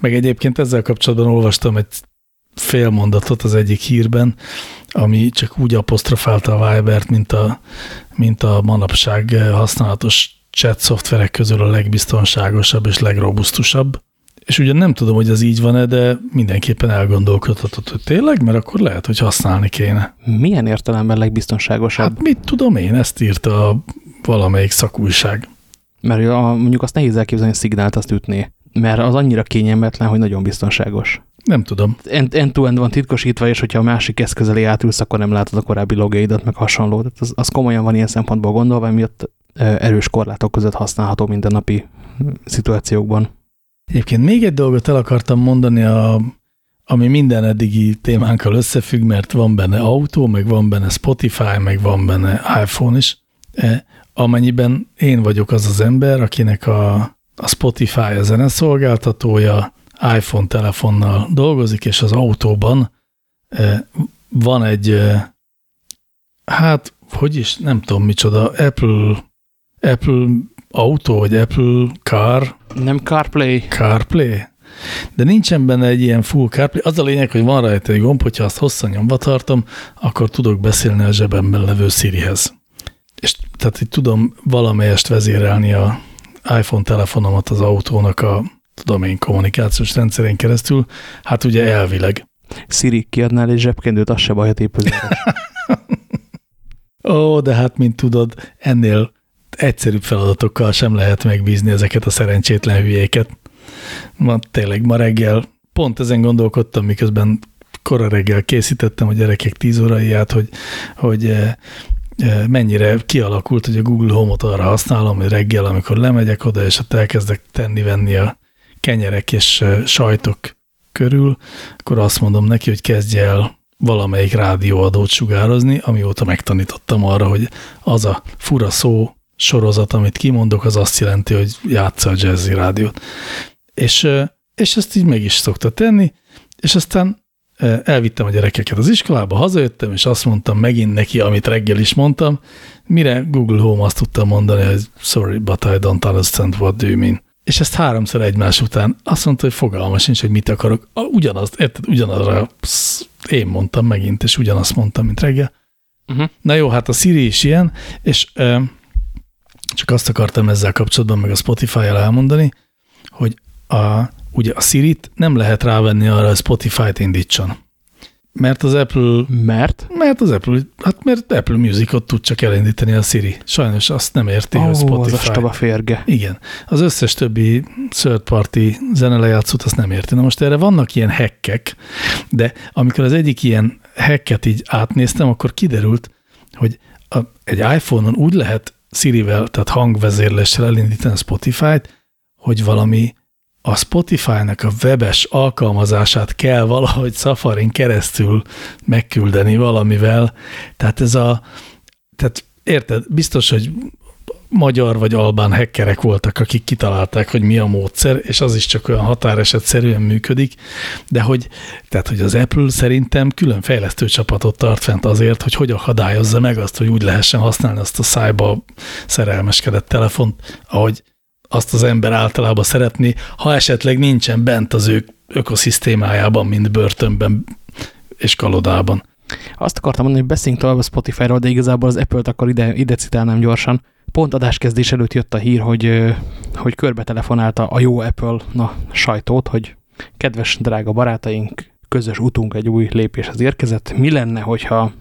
Meg egyébként ezzel kapcsolatban olvastam egy fél mondatot az egyik hírben, ami csak úgy apostrofálta a Vibert, mint a, mint a manapság használatos chat szoftverek közül a legbiztonságosabb és legrobusztusabb és ugye nem tudom, hogy ez így van-e, de mindenképpen elgondolkodhatott, hogy tényleg, mert akkor lehet, hogy használni kéne. Milyen értelemben legbiztonságosabb? Hát mit tudom én, ezt írta a valamelyik szakújság. Mert a, mondjuk azt nehéz elképzelni, hogy szignált azt ütni, mert az annyira kényelmetlen, hogy nagyon biztonságos. Nem tudom. End-to-end van titkosítva, és hogyha a másik eszköz elé átülsz, akkor nem látod a korábbi logjaidat, meg hasonló. Tehát az, az komolyan van ilyen szempontból gondolva, miatt erős korlátok között használható mindennapi szituációkban. Egyébként még egy dolgot el akartam mondani, a, ami minden eddigi témánkkal összefügg, mert van benne autó, meg van benne Spotify, meg van benne iPhone is. E, amennyiben én vagyok az az ember, akinek a, a Spotify a zeneszolgáltatója, iPhone telefonnal dolgozik, és az autóban e, van egy, e, hát, hogy is, nem tudom micsoda, Apple, Apple autó, vagy Apple Car. Nem CarPlay. CarPlay. De nincsen benne egy ilyen full CarPlay. Az a lényeg, hogy van rajta egy gomb, hogyha azt hosszan nyomva tartom, akkor tudok beszélni a zsebemben levő Sirihez. És tehát így tudom valamelyest vezérelni a iPhone telefonomat az autónak a tudom én kommunikációs rendszerén keresztül, hát ugye elvileg. Siri, kiadnál egy zsebkendőt, az se baj, Ó, de hát, mint tudod, ennél egyszerűbb feladatokkal sem lehet megbízni ezeket a szerencsétlen hülyéket. Ma tényleg ma reggel pont ezen gondolkodtam, miközben kora reggel készítettem a gyerekek tíz óraiját, hogy, hogy mennyire kialakult, hogy a Google Home-ot arra használom, hogy reggel, amikor lemegyek oda, és ott elkezdek tenni-venni a kenyerek és sajtok körül, akkor azt mondom neki, hogy kezdje el valamelyik rádióadót sugározni, amióta megtanítottam arra, hogy az a fura szó sorozat, amit kimondok, az azt jelenti, hogy játsza a jazzy rádiót. És, és ezt így meg is szokta tenni, és aztán elvittem a gyerekeket az iskolába, hazajöttem, és azt mondtam megint neki, amit reggel is mondtam, mire Google Home azt tudta mondani, hogy sorry, but I don't understand what do you mean. És ezt háromszor egymás után azt mondta, hogy fogalmas sincs, hogy mit akarok. Ugyanazt, érted, ugyanazra én mondtam megint, és ugyanazt mondtam, mint reggel. Uh -huh. Na jó, hát a Siri is ilyen, és csak azt akartam ezzel kapcsolatban meg a Spotify-jal elmondani, hogy a, ugye a Siri-t nem lehet rávenni arra, hogy Spotify-t indítson. Mert az Apple... Mert? Mert az Apple, hát mert Apple Music-ot tud csak elindítani a Siri. Sajnos azt nem érti, oh, hogy Spotify. az a férge. Igen. Az összes többi third party zenelejátszót azt nem érti. Na most erre vannak ilyen hackek, de amikor az egyik ilyen hacket így átnéztem, akkor kiderült, hogy a, egy iPhone-on úgy lehet Siri-vel, tehát hangvezérléssel elindítani Spotify-t, hogy valami a Spotify-nak a webes alkalmazását kell valahogy Safari-n keresztül megküldeni valamivel. Tehát ez a, tehát érted, biztos, hogy magyar vagy albán hackerek voltak, akik kitalálták, hogy mi a módszer, és az is csak olyan határesetszerűen működik, de hogy, tehát, hogy az Apple szerintem külön fejlesztő csapatot tart fent azért, hogy hogy akadályozza meg azt, hogy úgy lehessen használni azt a szájba szerelmeskedett telefont, ahogy azt az ember általában szeretni, ha esetleg nincsen bent az ő ökoszisztémájában, mint börtönben és kalodában. Azt akartam mondani, hogy beszéljünk tovább a Spotify-ról, de igazából az Apple-t akkor ide, ide citálnám gyorsan. Pont adáskezdés előtt jött a hír, hogy, hogy körbe telefonálta a jó Apple na, sajtót, hogy kedves, drága barátaink, közös utunk egy új lépéshez érkezett. Mi lenne, hogyha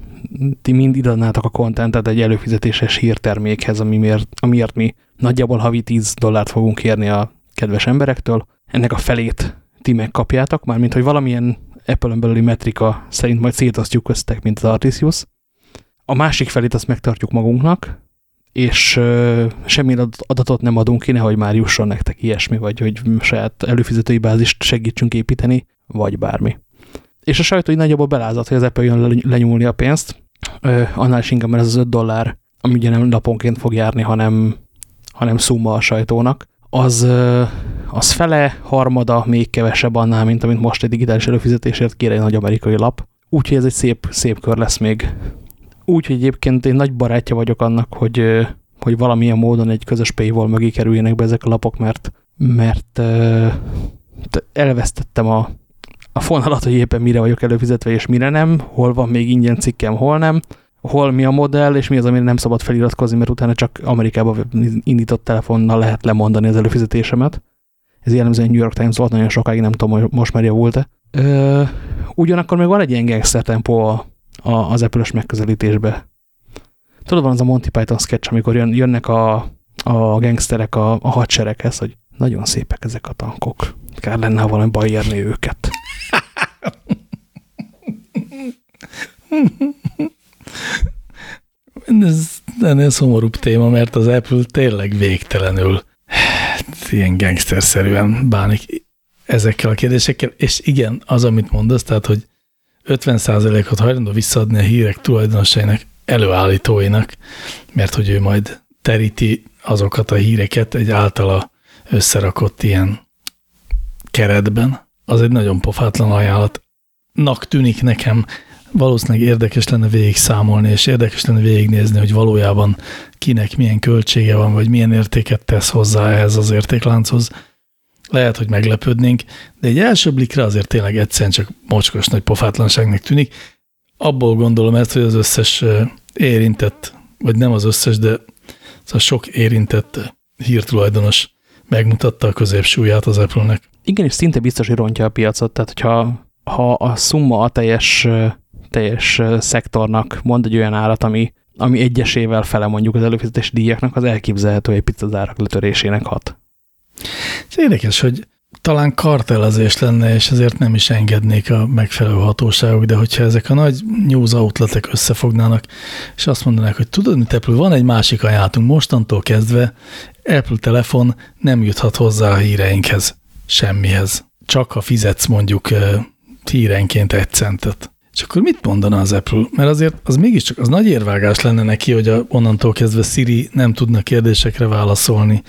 ti mind idadnátok a kontentet egy előfizetéses hírtermékhez, amiért, amiért mi nagyjából havi 10 dollárt fogunk kérni a kedves emberektől. Ennek a felét ti megkapjátok, mármint hogy valamilyen Apple-ön belüli metrika szerint majd szétosztjuk köztek, mint az Artisius. A másik felét azt megtartjuk magunknak, és semmi adatot nem adunk ki, nehogy már jusson nektek ilyesmi, vagy hogy saját előfizetői bázist segítsünk építeni, vagy bármi. És a sajtó így nagyjából belázat, hogy az Apple jön lenyúlni a pénzt, annál is inkább, mert ez az 5 dollár, ami ugye nem naponként fog járni, hanem hanem szumma a sajtónak, az, az fele, harmada, még kevesebb annál, mint amit most egy digitális előfizetésért kér egy nagy amerikai lap. Úgyhogy ez egy szép, szép kör lesz még. Úgyhogy egyébként én nagy barátja vagyok annak, hogy, hogy valamilyen módon egy közös paywall mögé kerüljenek be ezek a lapok, mert, mert elvesztettem a, a fonalat, hogy éppen mire vagyok előfizetve és mire nem, hol van még ingyen cikkem, hol nem hol mi a modell, és mi az, amire nem szabad feliratkozni, mert utána csak Amerikába indított telefonnal lehet lemondani az előfizetésemet. Ez jellemzően New York Times volt nagyon sokáig, nem tudom, hogy most már javult-e. Ugyanakkor még van egy ilyen gangster tempó a, az Apple-ös megközelítésbe. Tudod, van az a Monty Python sketch, amikor jön, jönnek a, a gangsterek a, a hadsereghez, hogy nagyon szépek ezek a tankok. Kár lenne, ha valami baj érni őket. Ez ennél szomorúbb téma, mert az Apple tényleg végtelenül hát, ilyen gangsterszerűen bánik ezekkel a kérdésekkel, és igen, az, amit mondasz, tehát, hogy 50%-ot hajlandó visszaadni a hírek tulajdonosainak, előállítóinak, mert hogy ő majd teríti azokat a híreket egy általa összerakott ilyen keretben, az egy nagyon pofátlan ajánlatnak tűnik nekem, valószínűleg érdekes lenne végig számolni, és érdekes lenne végignézni, hogy valójában kinek milyen költsége van, vagy milyen értéket tesz hozzá ehhez az értéklánchoz. Lehet, hogy meglepődnénk, de egy első blikre azért tényleg egyszerűen csak mocskos nagy pofátlanságnak tűnik. Abból gondolom ezt, hogy az összes érintett, vagy nem az összes, de a sok érintett hírtulajdonos megmutatta a középsúlyát az Apple-nek. Igen, és szinte biztos, hogy rontja a piacot, tehát hogyha ha a szumma a teljes teljes szektornak mond egy olyan árat, ami, ami egyesével fele mondjuk az előfizetési díjaknak, az elképzelhető, hogy egy picit az árak letörésének hat. Ez érdekes, hogy talán kartelezés lenne, és ezért nem is engednék a megfelelő hatóságok, de hogyha ezek a nagy news outletek összefognának, és azt mondanák, hogy tudod, mit Apple, van egy másik ajánlatunk, mostantól kezdve Apple telefon nem juthat hozzá a híreinkhez, semmihez. Csak ha fizetsz mondjuk hírenként egy centet. És akkor mit mondana az Apple? Mert azért az mégiscsak az nagy érvágás lenne neki, hogy a, onnantól kezdve Siri nem tudna kérdésekre válaszolni,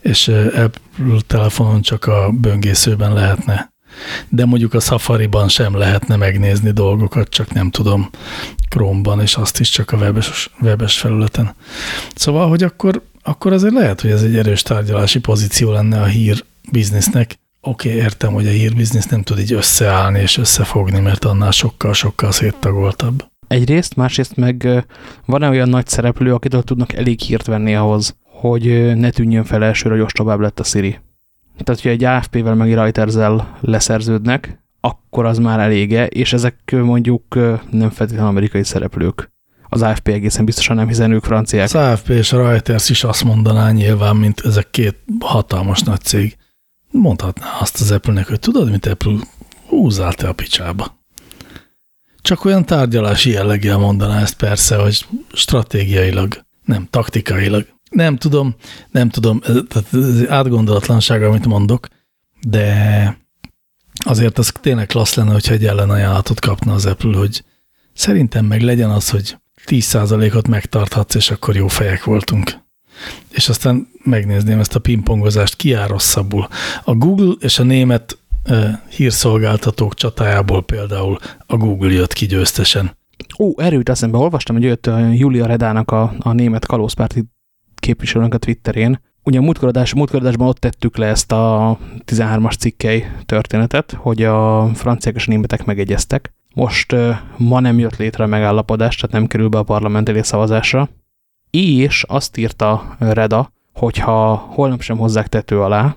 és Apple telefonon csak a böngészőben lehetne. De mondjuk a Safari-ban sem lehetne megnézni dolgokat, csak nem tudom, Chrome-ban, és azt is csak a webes, webes felületen. Szóval, hogy akkor, akkor azért lehet, hogy ez egy erős tárgyalási pozíció lenne a hír biznisznek, Oké, okay, értem, hogy a hírbiznisz nem tud így összeállni és összefogni, mert annál sokkal-sokkal széttagoltabb. Egyrészt, másrészt meg van-e olyan nagy szereplő, akitől tudnak elég hírt venni ahhoz, hogy ne tűnjön fel elsőre, hogy ostobább lett a Siri. Tehát, hogy egy AFP-vel meg egy Reuters-zel leszerződnek, akkor az már elége, és ezek mondjuk nem feltétlenül amerikai szereplők. Az AFP egészen biztosan nem, hiszen ők franciák. Az AFP és a Reuters is azt mondaná nyilván, mint ezek két hatalmas nagy cég mondhatná azt az Apple-nek, hogy tudod, mit Apple, húzzál te a picsába. Csak olyan tárgyalási jelleggel mondaná ezt persze, hogy stratégiailag, nem taktikailag. Nem tudom, nem tudom, ez, ez átgondolatlanság, amit mondok, de azért az tényleg klassz lenne, hogyha egy ellenajánlatot kapna az Apple, hogy szerintem meg legyen az, hogy 10%-ot megtarthatsz, és akkor jó fejek voltunk és aztán megnézném ezt a pingpongozást, ki áll rosszabbul. A Google és a német hírszolgáltatók csatájából például a Google jött ki győztesen. Ó, erőt eszembe olvastam, hogy jött Julia Redának a, a német kalózpárti képviselőnek a Twitterén. Ugye a múltkorodás, múltkorodásban ott tettük le ezt a 13-as cikkely történetet, hogy a franciák és a németek megegyeztek. Most ma nem jött létre a megállapodás, tehát nem kerül be a parlament elé szavazásra, és azt írta Reda, hogyha holnap sem hozzák tető alá,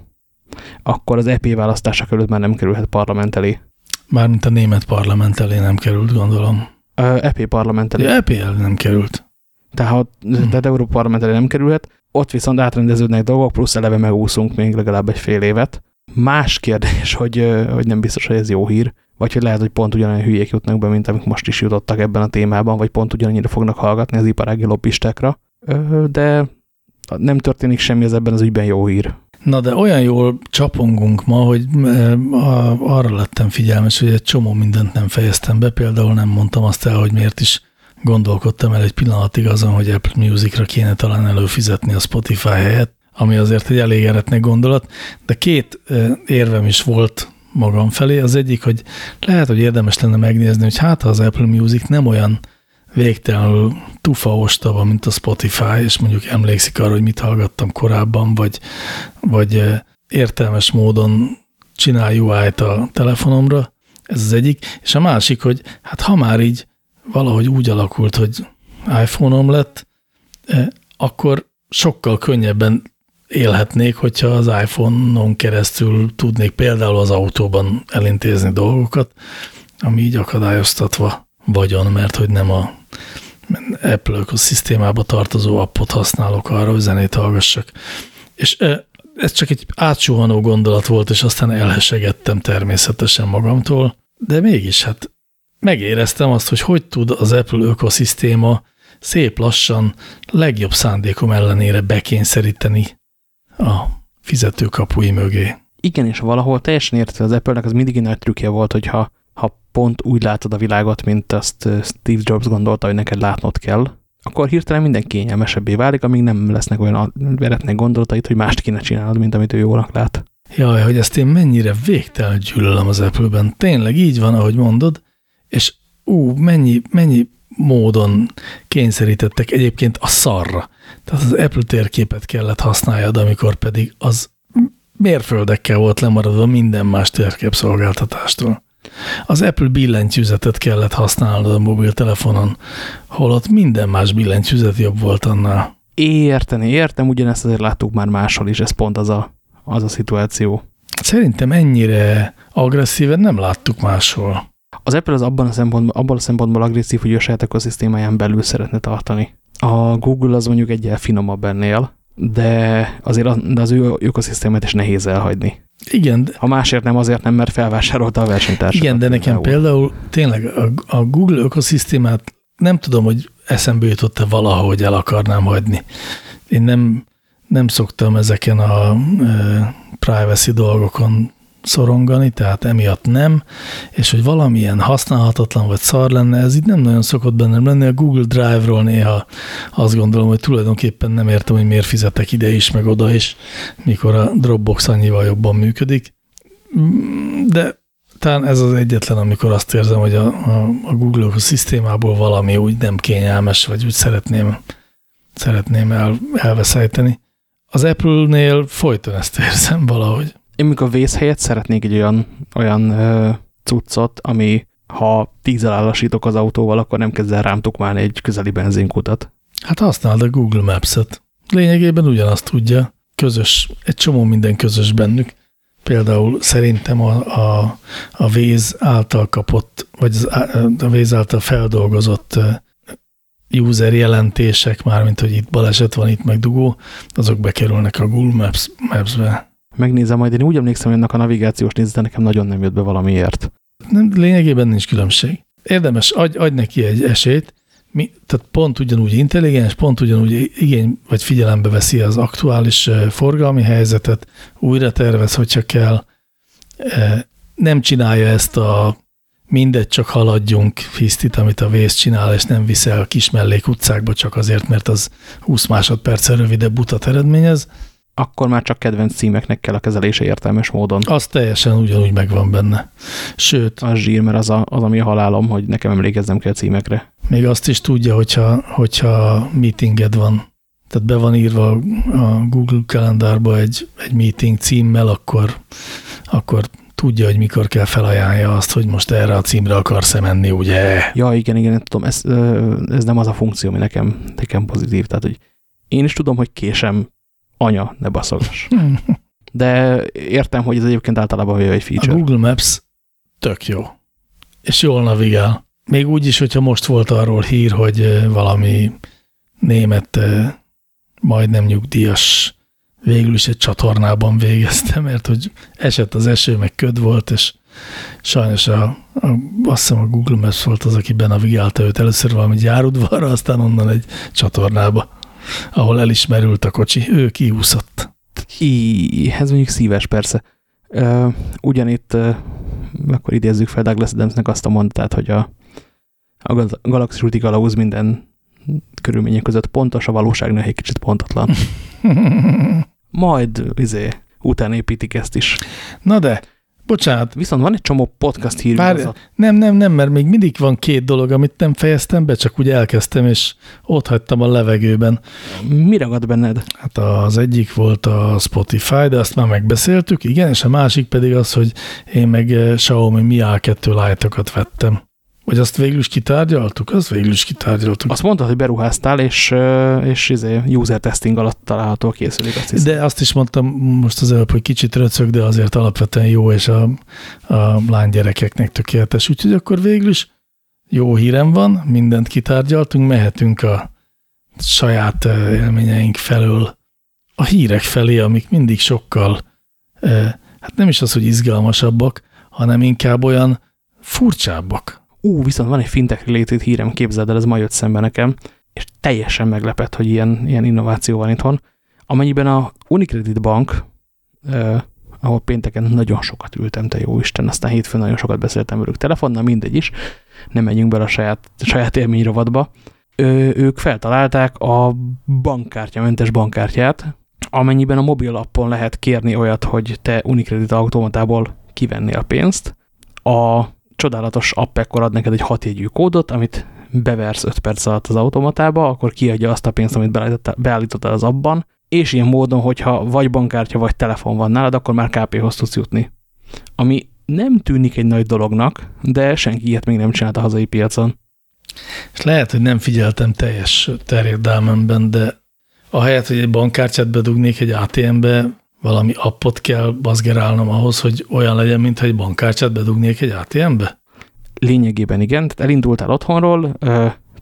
akkor az EP választások előtt már nem kerülhet parlament elé. Mármint a német parlament elé nem került, gondolom. EP parlament elé. Ja, EP elé nem került. Tehát, hmm. tehát Európa parlament elé nem kerülhet, ott viszont átrendeződnek dolgok, plusz eleve megúszunk még legalább egy fél évet. Más kérdés, hogy, hogy nem biztos, hogy ez jó hír, vagy hogy lehet, hogy pont ugyanolyan hülyék jutnak be, mint amik most is jutottak ebben a témában, vagy pont ugyanannyira fognak hallgatni az iparági lobbistákra, de nem történik semmi, ez ebben az ügyben jó hír. Na de olyan jól csapongunk ma, hogy arra lettem figyelmes, hogy egy csomó mindent nem fejeztem be, például nem mondtam azt el, hogy miért is gondolkodtam el egy pillanatig azon, hogy Apple Music-ra kéne talán előfizetni a Spotify helyett, ami azért egy elég eretnek gondolat, de két érvem is volt magam felé. Az egyik, hogy lehet, hogy érdemes lenne megnézni, hogy hát az Apple Music nem olyan végtelenül tufa ostoba, mint a Spotify, és mondjuk emlékszik arra, hogy mit hallgattam korábban, vagy, vagy értelmes módon csinál UI-t a telefonomra, ez az egyik, és a másik, hogy hát ha már így valahogy úgy alakult, hogy iPhone-om lett, akkor sokkal könnyebben élhetnék, hogyha az iPhone-on keresztül tudnék például az autóban elintézni dolgokat, ami így akadályoztatva vagyon, mert hogy nem a Apple ökoszisztémába tartozó appot használok arra, hogy zenét hallgassak. És ez csak egy átsuhanó gondolat volt, és aztán elhesegettem természetesen magamtól, de mégis hát megéreztem azt, hogy hogy tud az Apple ökoszisztéma szép lassan, legjobb szándékom ellenére bekényszeríteni a fizetőkapui mögé. Igen, és valahol teljesen érte az Apple-nek, az mindig egy nagy trükkje volt, hogyha ha pont úgy látod a világot, mint azt Steve Jobs gondolta, hogy neked látnod kell, akkor hirtelen minden kényelmesebbé válik, amíg nem lesznek olyan veretnek gondolatait, hogy mást kéne csinálnod, mint amit ő jónak lát. Jaj, hogy ezt én mennyire végtelen gyűlölöm az Apple-ben. Tényleg így van, ahogy mondod, és ú, mennyi, mennyi módon kényszerítettek egyébként a szarra. Tehát az Apple térképet kellett használjad, amikor pedig az mérföldekkel volt lemaradva minden más térképszolgáltatástól. Az Apple billentyűzetet kellett használnod a mobiltelefonon, holott minden más billentyűzet jobb volt annál. Érteni, értem, ugyanezt azért láttuk már máshol is, ez pont az a, az a szituáció. Szerintem ennyire agresszíven nem láttuk máshol. Az Apple az abban a szempontból, abban a szempontból agresszív, hogy a saját ökoszisztémáján belül szeretne tartani. A Google az mondjuk egyel finomabb ennél, de azért az, de az ő ökoszisztémát is nehéz elhagyni. Igen. Ha másért nem, azért nem, mert felvásárolta a versenytársakat. Igen, de nekem például, például tényleg a, a Google ökoszisztémát nem tudom, hogy eszembe jutott-e valahogy el akarnám hagyni. Én nem, nem szoktam ezeken a e, privacy dolgokon szorongani, tehát emiatt nem, és hogy valamilyen használhatatlan vagy szar lenne, ez itt nem nagyon szokott bennem lenni. A Google Drive-ról néha azt gondolom, hogy tulajdonképpen nem értem, hogy miért fizetek ide is, meg oda is, mikor a Dropbox annyival jobban működik. De talán ez az egyetlen, amikor azt érzem, hogy a, a, a Google szisztémából valami úgy nem kényelmes, vagy úgy szeretném, szeretném el, elveszejteni. Az Apple-nél folyton ezt érzem valahogy. Én mikor vész helyett szeretnék egy olyan, olyan ö, cuccot, ami ha tíz elállásítok az autóval, akkor nem kezd el rám tukmálni egy közeli benzinkutat. Hát használd a Google Maps-et. Lényegében ugyanazt tudja. Közös, egy csomó minden közös bennük. Például szerintem a, a, a víz által kapott, vagy az, a víz által feldolgozott user jelentések, mármint hogy itt baleset van, itt meg dugó, azok bekerülnek a Google Maps, Maps-be. Megnézem majd, én úgy emlékszem, hogy ennek a navigációs nézete nekem nagyon nem jött be valamiért. Nem, lényegében nincs különbség. Érdemes, adj, adj neki egy esélyt, mi, tehát pont ugyanúgy intelligens, pont ugyanúgy igény vagy figyelembe veszi az aktuális forgalmi helyzetet, újra tervez, hogyha kell, nem csinálja ezt a mindegy, csak haladjunk hisztit, amit a vész csinál, és nem viszel a kis mellék utcákba csak azért, mert az 20 másodperccel rövidebb utat eredményez. Akkor már csak kedvenc címeknek kell a kezelése értelmes módon. Az teljesen ugyanúgy megvan benne. Sőt. Az zsír, mert az, a, az ami a halálom, hogy nekem emlékeznem kell címekre. Még azt is tudja, hogyha, hogyha meetinged van, tehát be van írva a Google kalendárba egy, egy meeting címmel, akkor, akkor tudja, hogy mikor kell felajánlja azt, hogy most erre a címre akarsz -e menni, ugye? Ja, igen, igen, tudom, ez, ez nem az a funkció, ami nekem, nekem pozitív. Tehát, hogy én is tudom, hogy késem, anya, ne baszogas. De értem, hogy ez egyébként általában egy feature. A Google Maps tök jó. És jól navigál. Még úgy is, hogyha most volt arról hír, hogy valami német majdnem nyugdíjas végül is egy csatornában végezte, mert hogy esett az eső, meg köd volt, és sajnos a, a, azt hiszem a Google Maps volt az, aki benavigálta őt először valami gyárudvarra, aztán onnan egy csatornába, ahol elismerült a kocsi, ő kiúszott. Í, ez mondjuk szíves persze. Uh, ugyanitt, uh, akkor idézzük fel Douglas Adamsnek azt a mondatát, hogy a, a galaxis úti kalauz minden körülmények között pontos, a valóság egy kicsit pontatlan. Majd izé, után építik ezt is. Na de, bocsánat. Viszont van egy csomó podcast hír. nem, nem, nem, mert még mindig van két dolog, amit nem fejeztem be, csak úgy elkezdtem, és ott hagytam a levegőben. Mi ragad benned? Hát az egyik volt a Spotify, de azt már megbeszéltük, igen, és a másik pedig az, hogy én meg eh, Xiaomi Mi A2 Lite-okat vettem. Vagy azt végül is kitárgyaltuk? Azt végül is kitárgyaltuk. Azt mondtad, hogy beruháztál, és, és izé, user testing alatt található készülék. Azt hiszem. De azt is mondtam most az előbb, hogy kicsit röcög, de azért alapvetően jó, és a, a lánygyerekeknek tökéletes. Úgyhogy akkor végül is jó hírem van, mindent kitárgyaltunk, mehetünk a saját élményeink felől a hírek felé, amik mindig sokkal, hát nem is az, hogy izgalmasabbak, hanem inkább olyan furcsábbak ú, viszont van egy fintech related hírem, képzeld el, ez ma jött szembe nekem, és teljesen meglepett, hogy ilyen, ilyen innováció van itthon. Amennyiben a Unicredit Bank, eh, ahol pénteken nagyon sokat ültem, te jó Isten, aztán hétfőn nagyon sokat beszéltem velük telefonnal, mindegy is, nem menjünk bele a saját, saját élményrovadba. Ők feltalálták a bankkártyamentes bankkártyát, amennyiben a mobil appon lehet kérni olyat, hogy te Unicredit automatából kivennél pénzt, a csodálatos app ekkor ad neked egy hatjegyű kódot, amit beversz 5 perc alatt az automatába, akkor kiadja azt a pénzt, amit beállítottál az abban, és ilyen módon, hogyha vagy bankkártya, vagy telefon van nálad, akkor már KP-hoz tudsz jutni. Ami nem tűnik egy nagy dolognak, de senki ilyet még nem csinált a hazai piacon. És lehet, hogy nem figyeltem teljes terjedelmemben, de ahelyett, hogy egy bankkártyát bedugnék egy ATM-be, valami appot kell bazgerálnom ahhoz, hogy olyan legyen, mintha egy bankkártyát bedugnék egy ATM-be? Lényegében igen, tehát elindultál otthonról,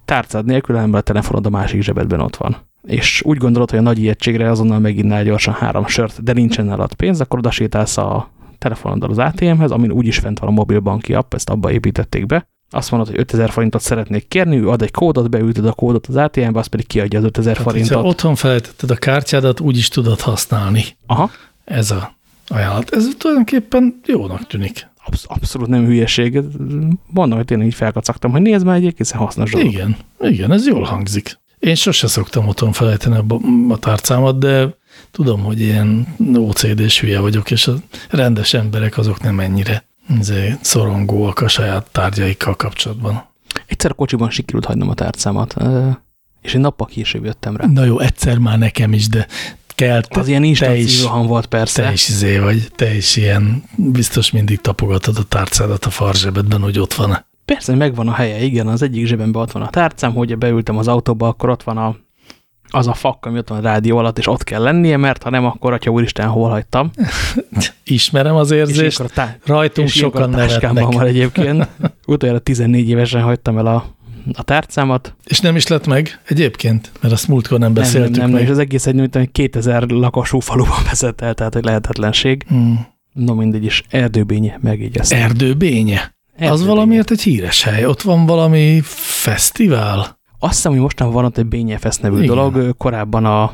tárcád nélkül, ember a telefonod a másik zsebedben ott van. és úgy gondolod, hogy a nagy ijegységre azonnal meginnál gyorsan három sört, de nincsen nálad pénz, akkor oda sétálsz a telefonoddal az ATM-hez, amin úgyis fent van a mobilbanki app, ezt abba építették be. Azt mondod, hogy 5000 forintot szeretnék kérni, ő ad egy kódot, beültöd a kódot az ATM-be, az pedig kiadja az 5000 Tehát, forintot. Ha otthon felejtetted a kártyádat, úgy is tudod használni. Aha, Ez a ajánlat. Ez tulajdonképpen jónak tűnik. absz abszolút nem hülyeség. Mondom, hogy tényleg így felkacagtam, hogy nézd már egy egészen hasznos dolog. Igen, igen, ez jól hangzik. Én sose szoktam otthon felejteni a, a tárcámat, de tudom, hogy ilyen OCD-s hülye vagyok, és a rendes emberek azok nem ennyire szorongóak a saját tárgyaikkal kapcsolatban. Egyszer a kocsiban sikerült hagynom a tárcámat, és egy nappal később jöttem rá. Na jó, egyszer már nekem is, de kell, Az ilyen is, szívroham volt persze. te is izé vagy, te is ilyen, biztos mindig tapogatod a tárcádat a farzsebedben, hogy ott van. Persze, megvan a helye, igen, az egyik zsebemben ott van a tárcám, hogy beültem az autóba, akkor ott van a, az a fakk, ami ott van a rádió alatt, és ott kell lennie, mert ha nem, akkor atya úristen, hol hagytam. Ismerem az És érzést, a, tá rajtunk és sokan nevetnek. van egyébként. Utoljára 14 évesen hagytam el a, a tárcámat. És nem is lett meg egyébként, mert azt múltkor nem Nem, beszéltük nem, nem, meg. és az egész egy nyújtani 2000 lakosú faluban vezet el, tehát hogy lehetetlenség. Hmm. No mindegy is, erdőbénye megjegyeztem. Erdőbénye? Az Erdőbénye. valamiért egy híres hely. Ott van valami fesztivál? Azt hiszem, hogy mostan van ott egy Bényefesz nevű Igen. dolog, korábban a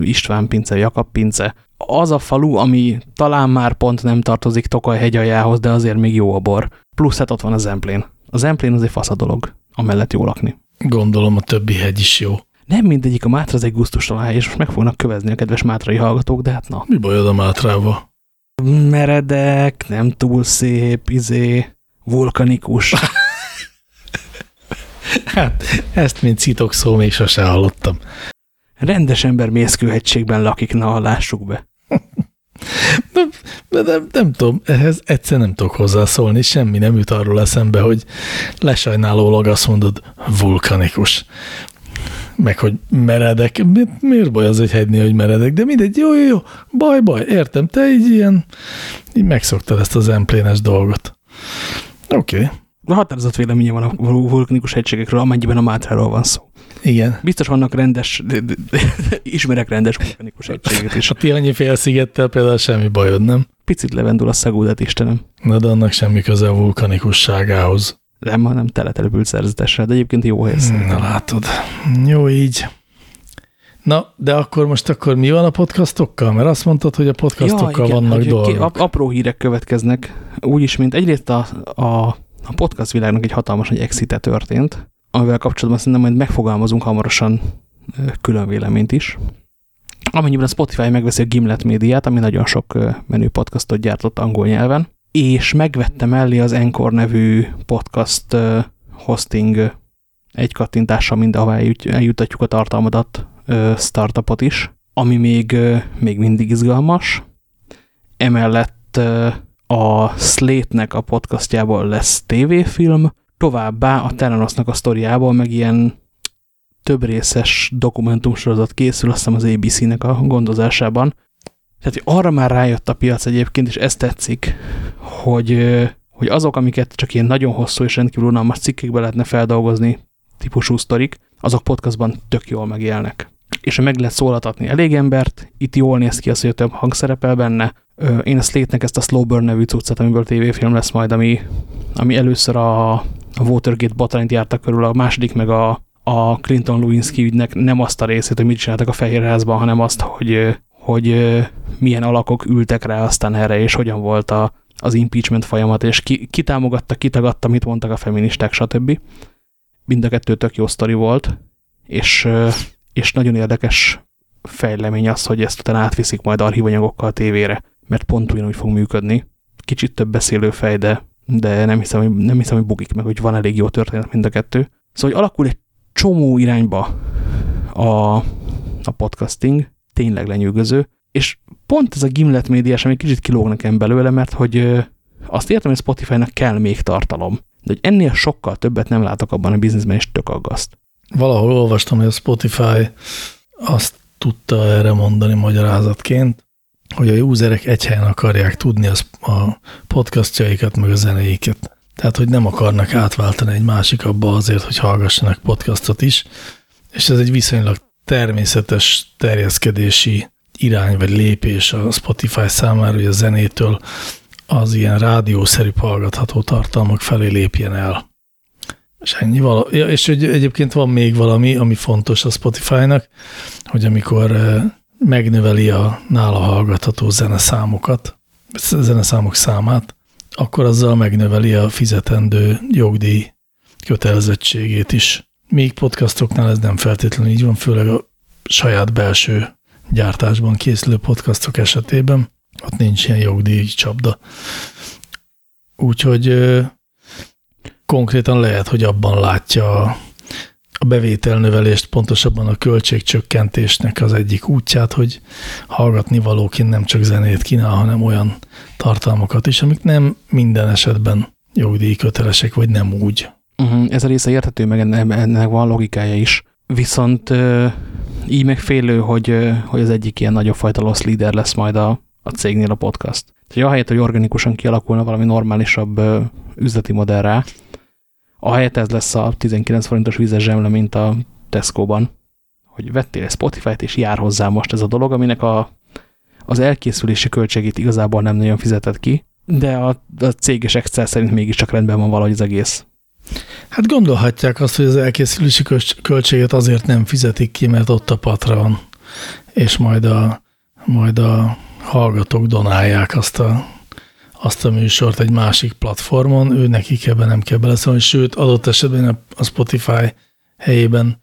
István pince, Jakab pince. Az a falu, ami talán már pont nem tartozik Tokaj hegyaljához, de azért még jó a bor. Plusz hát ott van a Zemplén. A Zemplén az egy fasz a dolog, amellett jó lakni. Gondolom a többi hegy is jó. Nem mindegyik, a Mátra az egy gusztustalan hely, és most meg fognak kövezni a kedves mátrai hallgatók, de hát na. Mi bajod a Mátrával? Meredek, nem túl szép, izé, vulkanikus. Hát, ezt, mint citok szó, még sose hallottam. Rendes ember mészkőhegységben lakik, na, lássuk be. De, de nem, nem tudom, ehhez egyszer nem tudok hozzászólni, semmi nem jut arról eszembe, hogy lesajnálólag azt mondod, vulkanikus. Meg, hogy meredek. Mi, miért baj az egy hegynél, hogy meredek? De mindegy, jó, jó, jó, baj, baj, értem, te így ilyen, így megszoktad ezt az emplénes dolgot. Oké, okay. Határozott véleménye van a vulkanikus hegységekről, amennyiben a Mátráról van szó. igen. Biztos vannak rendes, de- de- de- ismerek rendes vulkanikus hegységeket is. A Tihanyi félszigettel például semmi bajod, nem? Picit levendul a szagúdat, Istenem. Na, de annak semmi köze a vulkanikusságához. Nem, hanem teletelepült szerzetesre, de egyébként jó hely. Na látod. Jó így. Na, de akkor most akkor mi van a podcastokkal? Mert azt mondtad, hogy a podcastokkal igen, vannak dolgok. ap- apró hírek következnek, úgyis, mint egyrészt a, a, a podcast világnak egy hatalmas nagy exite történt, amivel kapcsolatban szerintem majd megfogalmazunk hamarosan külön véleményt is. Amennyiben a Spotify megveszi a Gimlet médiát, ami nagyon sok menő podcastot gyártott angol nyelven, és megvette mellé az Encore nevű podcast hosting egy kattintással mindenhová eljut- eljutatjuk a tartalmadat startupot is, ami még, még mindig izgalmas. Emellett a Slate-nek a podcastjából lesz tévéfilm, továbbá a Theranosnak a sztoriából meg ilyen több részes dokumentumsorozat készül, azt hiszem az ABC-nek a gondozásában. Tehát arra már rájött a piac egyébként, és ez tetszik, hogy, hogy azok, amiket csak ilyen nagyon hosszú és rendkívül unalmas cikkekbe lehetne feldolgozni, típusú sztorik, azok podcastban tök jól megélnek. És meg lehet szólaltatni elég embert, itt jól néz ki az, hogy több hang szerepel benne. Én a Slate-nek ezt a Slow Burn nevű cuccot, amiből tévéfilm lesz majd, ami, ami először a, Watergate botrányt járta körül, a második meg a, a Clinton Lewinsky ügynek nem azt a részét, hogy mit csináltak a Fehérházban, hanem azt, hogy, hogy milyen alakok ültek rá aztán erre, és hogyan volt a, az impeachment folyamat, és ki, ki támogatta, ki tagadta, mit mondtak a feministák, stb. Mind a kettő tök jó sztori volt, és, és nagyon érdekes fejlemény az, hogy ezt utána átviszik majd archívanyagokkal tévére, mert pont ugyanúgy fog működni. Kicsit több beszélő fej, de, de nem, hiszem, hogy, nem hiszem, hogy bugik meg, hogy van elég jó történet mind a kettő. Szóval, hogy alakul egy csomó irányba a, a podcasting, tényleg lenyűgöző, és pont ez a Gimlet médiás, ami kicsit kilóg nekem belőle, mert hogy azt értem, hogy Spotify-nak kell még tartalom, de hogy ennél sokkal többet nem látok abban a bizniszben, és tök aggaszt. Valahol olvastam, hogy a Spotify azt tudta erre mondani magyarázatként, hogy a userek egy helyen akarják tudni a podcastjaikat, meg a zenéiket. Tehát, hogy nem akarnak átváltani egy másik abba azért, hogy hallgassanak podcastot is, és ez egy viszonylag természetes terjeszkedési irány vagy lépés a Spotify számára, hogy a zenétől az ilyen rádiószerű hallgatható tartalmak felé lépjen el. És ennyi vala, ja, és hogy egyébként van még valami, ami fontos a Spotify-nak, hogy amikor eh, megnöveli a nála hallgatható zeneszámokat, zeneszámok számát, akkor azzal megnöveli a fizetendő jogdíj kötelezettségét is. Még podcastoknál ez nem feltétlenül így van, főleg a saját belső gyártásban készülő podcastok esetében. Ott nincs ilyen jogdíj csapda. Úgyhogy konkrétan lehet, hogy abban látja a bevételnövelést, pontosabban a költségcsökkentésnek az egyik útját, hogy hallgatni valóként nem csak zenét kínál, hanem olyan tartalmakat is, amik nem minden esetben jogdíjkötelesek, vagy nem úgy. -huh, ez a része érthető, meg ennek van logikája is. Viszont így megfélő, hogy, hogy az egyik ilyen nagyobb fajta loss leader lesz majd a, a cégnél a podcast. Tehát ahelyett, hogy organikusan kialakulna valami normálisabb üzleti modellre, ahelyett ez lesz a 19 forintos vízes zsemle, mint a Tesco-ban, hogy vettél egy Spotify-t, és jár hozzá most ez a dolog, aminek a, az elkészülési költségét igazából nem nagyon fizetett ki, de a, a céges Excel szerint mégiscsak rendben van valahogy az egész. Hát gondolhatják azt, hogy az elkészülési költséget azért nem fizetik ki, mert ott a Patreon, és majd a, majd a hallgatók donálják azt a, azt a műsort egy másik platformon, ő nekik ebben nem kell beleszólni, sőt, adott esetben a Spotify helyében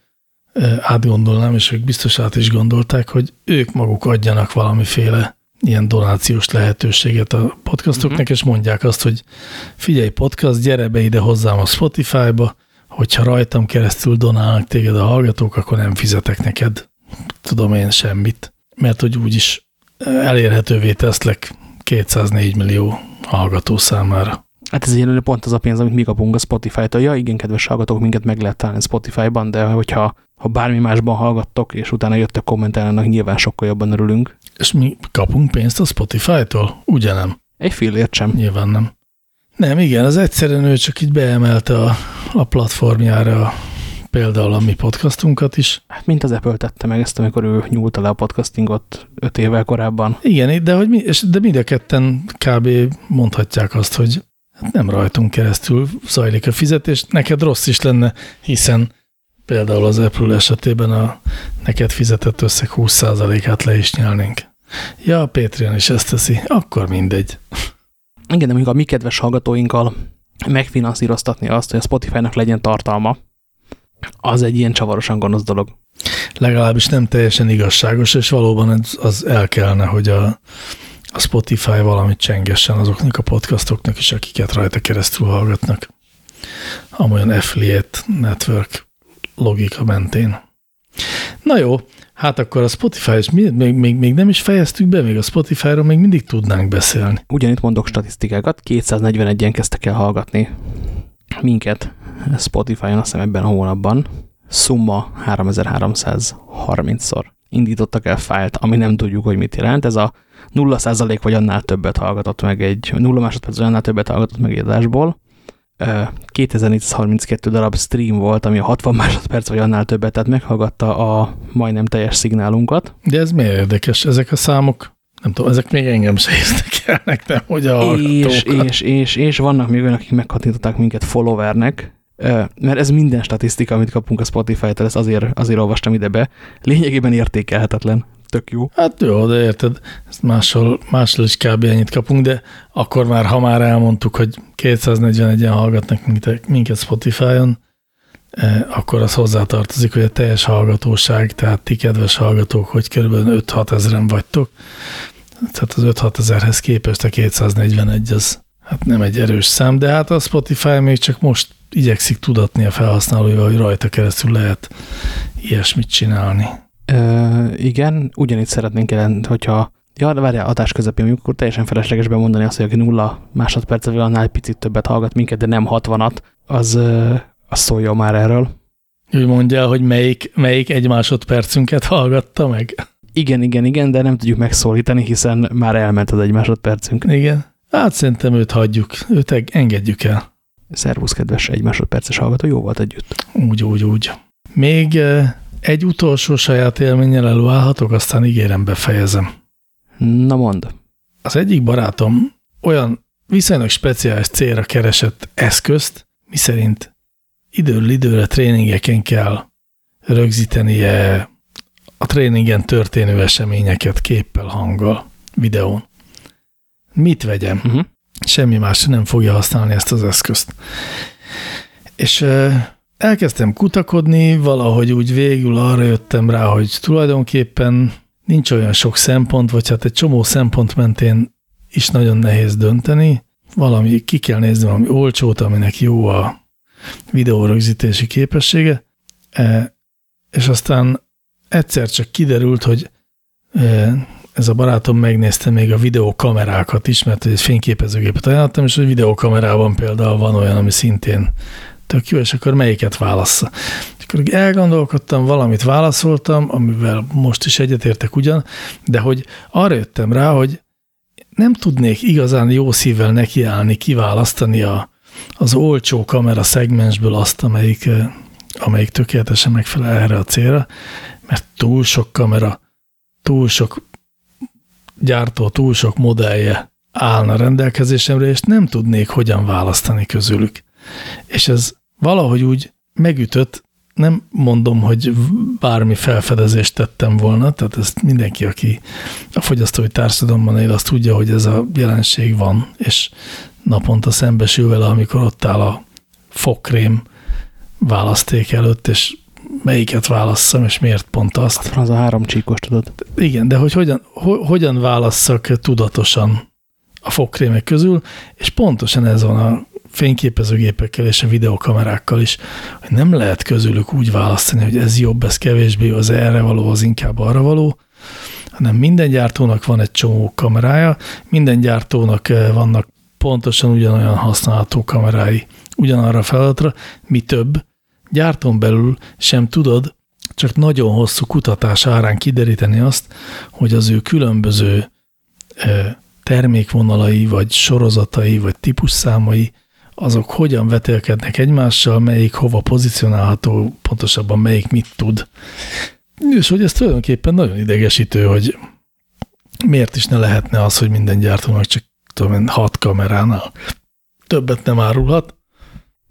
átgondolnám, és ők biztos át is gondolták, hogy ők maguk adjanak valamiféle ilyen donációs lehetőséget a podcastoknak, uh mhm. -huh. és mondják azt, hogy figyelj podcast, gyere be ide hozzám a Spotify-ba, hogyha rajtam keresztül donálnak téged a hallgatók, akkor nem fizetek neked, tudom én semmit, mert hogy úgyis elérhetővé teszlek 204 millió hallgató számára. Hát ez egyelőre pont az a pénz, amit mi kapunk a Spotify-tól. Ja, igen, kedves hallgatók, minket meg lehet találni Spotify-ban, de hogyha ha bármi másban hallgattok, és utána jöttek kommentelnek, nyilván sokkal jobban örülünk. És mi kapunk pénzt a Spotify-tól? Ugye nem? Egy fillért sem. Nyilván nem. Nem, igen, az egyszerűen ő csak így beemelte a, a platformjára például a mi podcastunkat is. Hát, mint az Apple tette meg ezt, amikor ő nyúlta le a podcastingot öt évvel korábban. Igen, de, hogy mi, de mind a ketten kb. mondhatják azt, hogy hát nem rajtunk keresztül zajlik a fizetés. Neked rossz is lenne, hiszen például az Apple esetében a neked fizetett összeg 20%-át le is nyelnénk. Ja, a Patreon is ezt teszi, akkor mindegy. Igen, de mondjuk a mi kedves hallgatóinkkal megfinanszíroztatni azt, hogy a Spotify-nak legyen tartalma, az egy ilyen csavarosan gonosz dolog. Legalábbis nem teljesen igazságos, és valóban az, az el kellene, hogy a, a Spotify valamit csengessen azoknak a podcastoknak is, akiket rajta keresztül hallgatnak. Amolyan affiliate network logika mentén. Na jó, hát akkor a Spotify, és még, még, még nem is fejeztük be, még a Spotify-ról még mindig tudnánk beszélni. Ugyanitt mondok statisztikákat, 241-en kezdtek el hallgatni minket Spotify-on, azt hiszem ebben a hónapban. Summa 3330-szor indítottak el fájlt, ami nem tudjuk, hogy mit jelent. Ez a 0% vagy annál többet hallgatott meg egy, 0 másodperc vagy annál többet hallgatott meg egy adásból. 2432 darab stream volt, ami a 60 másodperc vagy annál többet, tehát meghallgatta a majdnem teljes szignálunkat. De ez miért érdekes? Ezek a számok, nem tudom, ezek még engem se érdekelnek, nem, hogy a és, és, és, és vannak még olyanok, akik meghatították minket followernek, mert ez minden statisztika, amit kapunk a Spotify-től, ezt azért, azért olvastam ide be, lényegében értékelhetetlen tök jó. Hát jó, de érted, ezt máshol, máshol is kb. ennyit kapunk, de akkor már, ha már elmondtuk, hogy 241-en hallgatnak minket Spotify-on, eh, akkor az hozzátartozik, hogy a teljes hallgatóság, tehát ti kedves hallgatók, hogy kb. 5-6 ezeren vagytok, tehát az 5-6 ezerhez képest a 241 az hát nem egy erős szám, de hát a Spotify még csak most igyekszik tudatni a felhasználóival, hogy rajta keresztül lehet ilyesmit csinálni. Ö, igen, ugyanígy szeretnénk jelent, hogyha Ja, de várjál, adás közepén, amikor teljesen felesleges bemondani azt, hogy aki nulla másodpercet vagy annál egy picit többet hallgat minket, de nem 60-at, az, az szóljon már erről. Úgy mondja, hogy melyik, melyik egy másodpercünket hallgatta meg. Igen, igen, igen, de nem tudjuk megszólítani, hiszen már elment az egy másodpercünk. Igen. Hát szerintem őt hagyjuk, őt engedjük el. Szervusz, kedves egy másodperces hallgató, jó volt együtt. Úgy, úgy, úgy. Még egy utolsó saját élménnyel előállhatok, aztán ígérem befejezem. Na mond. Az egyik barátom olyan viszonylag speciális célra keresett eszközt, miszerint időről időre tréningeken kell rögzítenie a tréningen történő eseményeket képpel, hanggal, videón. Mit vegyem? Uh mhm. -huh. Semmi más nem fogja használni ezt az eszközt. És elkezdtem kutakodni, valahogy úgy végül arra jöttem rá, hogy tulajdonképpen nincs olyan sok szempont, vagy hát egy csomó szempont mentén is nagyon nehéz dönteni. Valami, ki kell nézni valami olcsót, aminek jó a videórögzítési képessége, és aztán egyszer csak kiderült, hogy ez a barátom megnézte még a videókamerákat is, mert egy fényképezőgépet ajánlottam, és a videókamerában például van olyan, ami szintén tök jó, és akkor melyiket válassza. Akkor elgondolkodtam, valamit válaszoltam, amivel most is egyetértek ugyan, de hogy arra jöttem rá, hogy nem tudnék igazán jó szívvel nekiállni, kiválasztani a, az olcsó kamera szegmensből azt, amelyik, amelyik tökéletesen megfelel erre a célra, mert túl sok kamera, túl sok gyártó, túl sok modellje állna rendelkezésemre, és nem tudnék hogyan választani közülük. És ez valahogy úgy megütött, nem mondom, hogy bármi felfedezést tettem volna, tehát ezt mindenki, aki a fogyasztói társadalomban él, azt tudja, hogy ez a jelenség van, és naponta szembesül vele, amikor ott áll a fogkrém választék előtt, és melyiket válasszam, és miért pont azt. Az a három csíkos, tudod. Igen, de hogy hogyan, ho, hogyan válasszak tudatosan a fogkrémek közül, és pontosan ez van a fényképezőgépekkel és a videokamerákkal is, hogy nem lehet közülük úgy választani, hogy ez jobb, ez kevésbé, az erre való, az inkább arra való, hanem minden gyártónak van egy csomó kamerája, minden gyártónak eh, vannak pontosan ugyanolyan használható kamerái ugyanarra a feladatra, mi több, gyártón belül sem tudod csak nagyon hosszú kutatás árán kideríteni azt, hogy az ő különböző termékvonalai, vagy sorozatai, vagy típusszámai azok hogyan vetélkednek egymással, melyik hova pozícionálható, pontosabban melyik mit tud. És hogy ez tulajdonképpen nagyon idegesítő, hogy miért is ne lehetne az, hogy minden gyártónak csak tudom hat kameránál többet nem árulhat.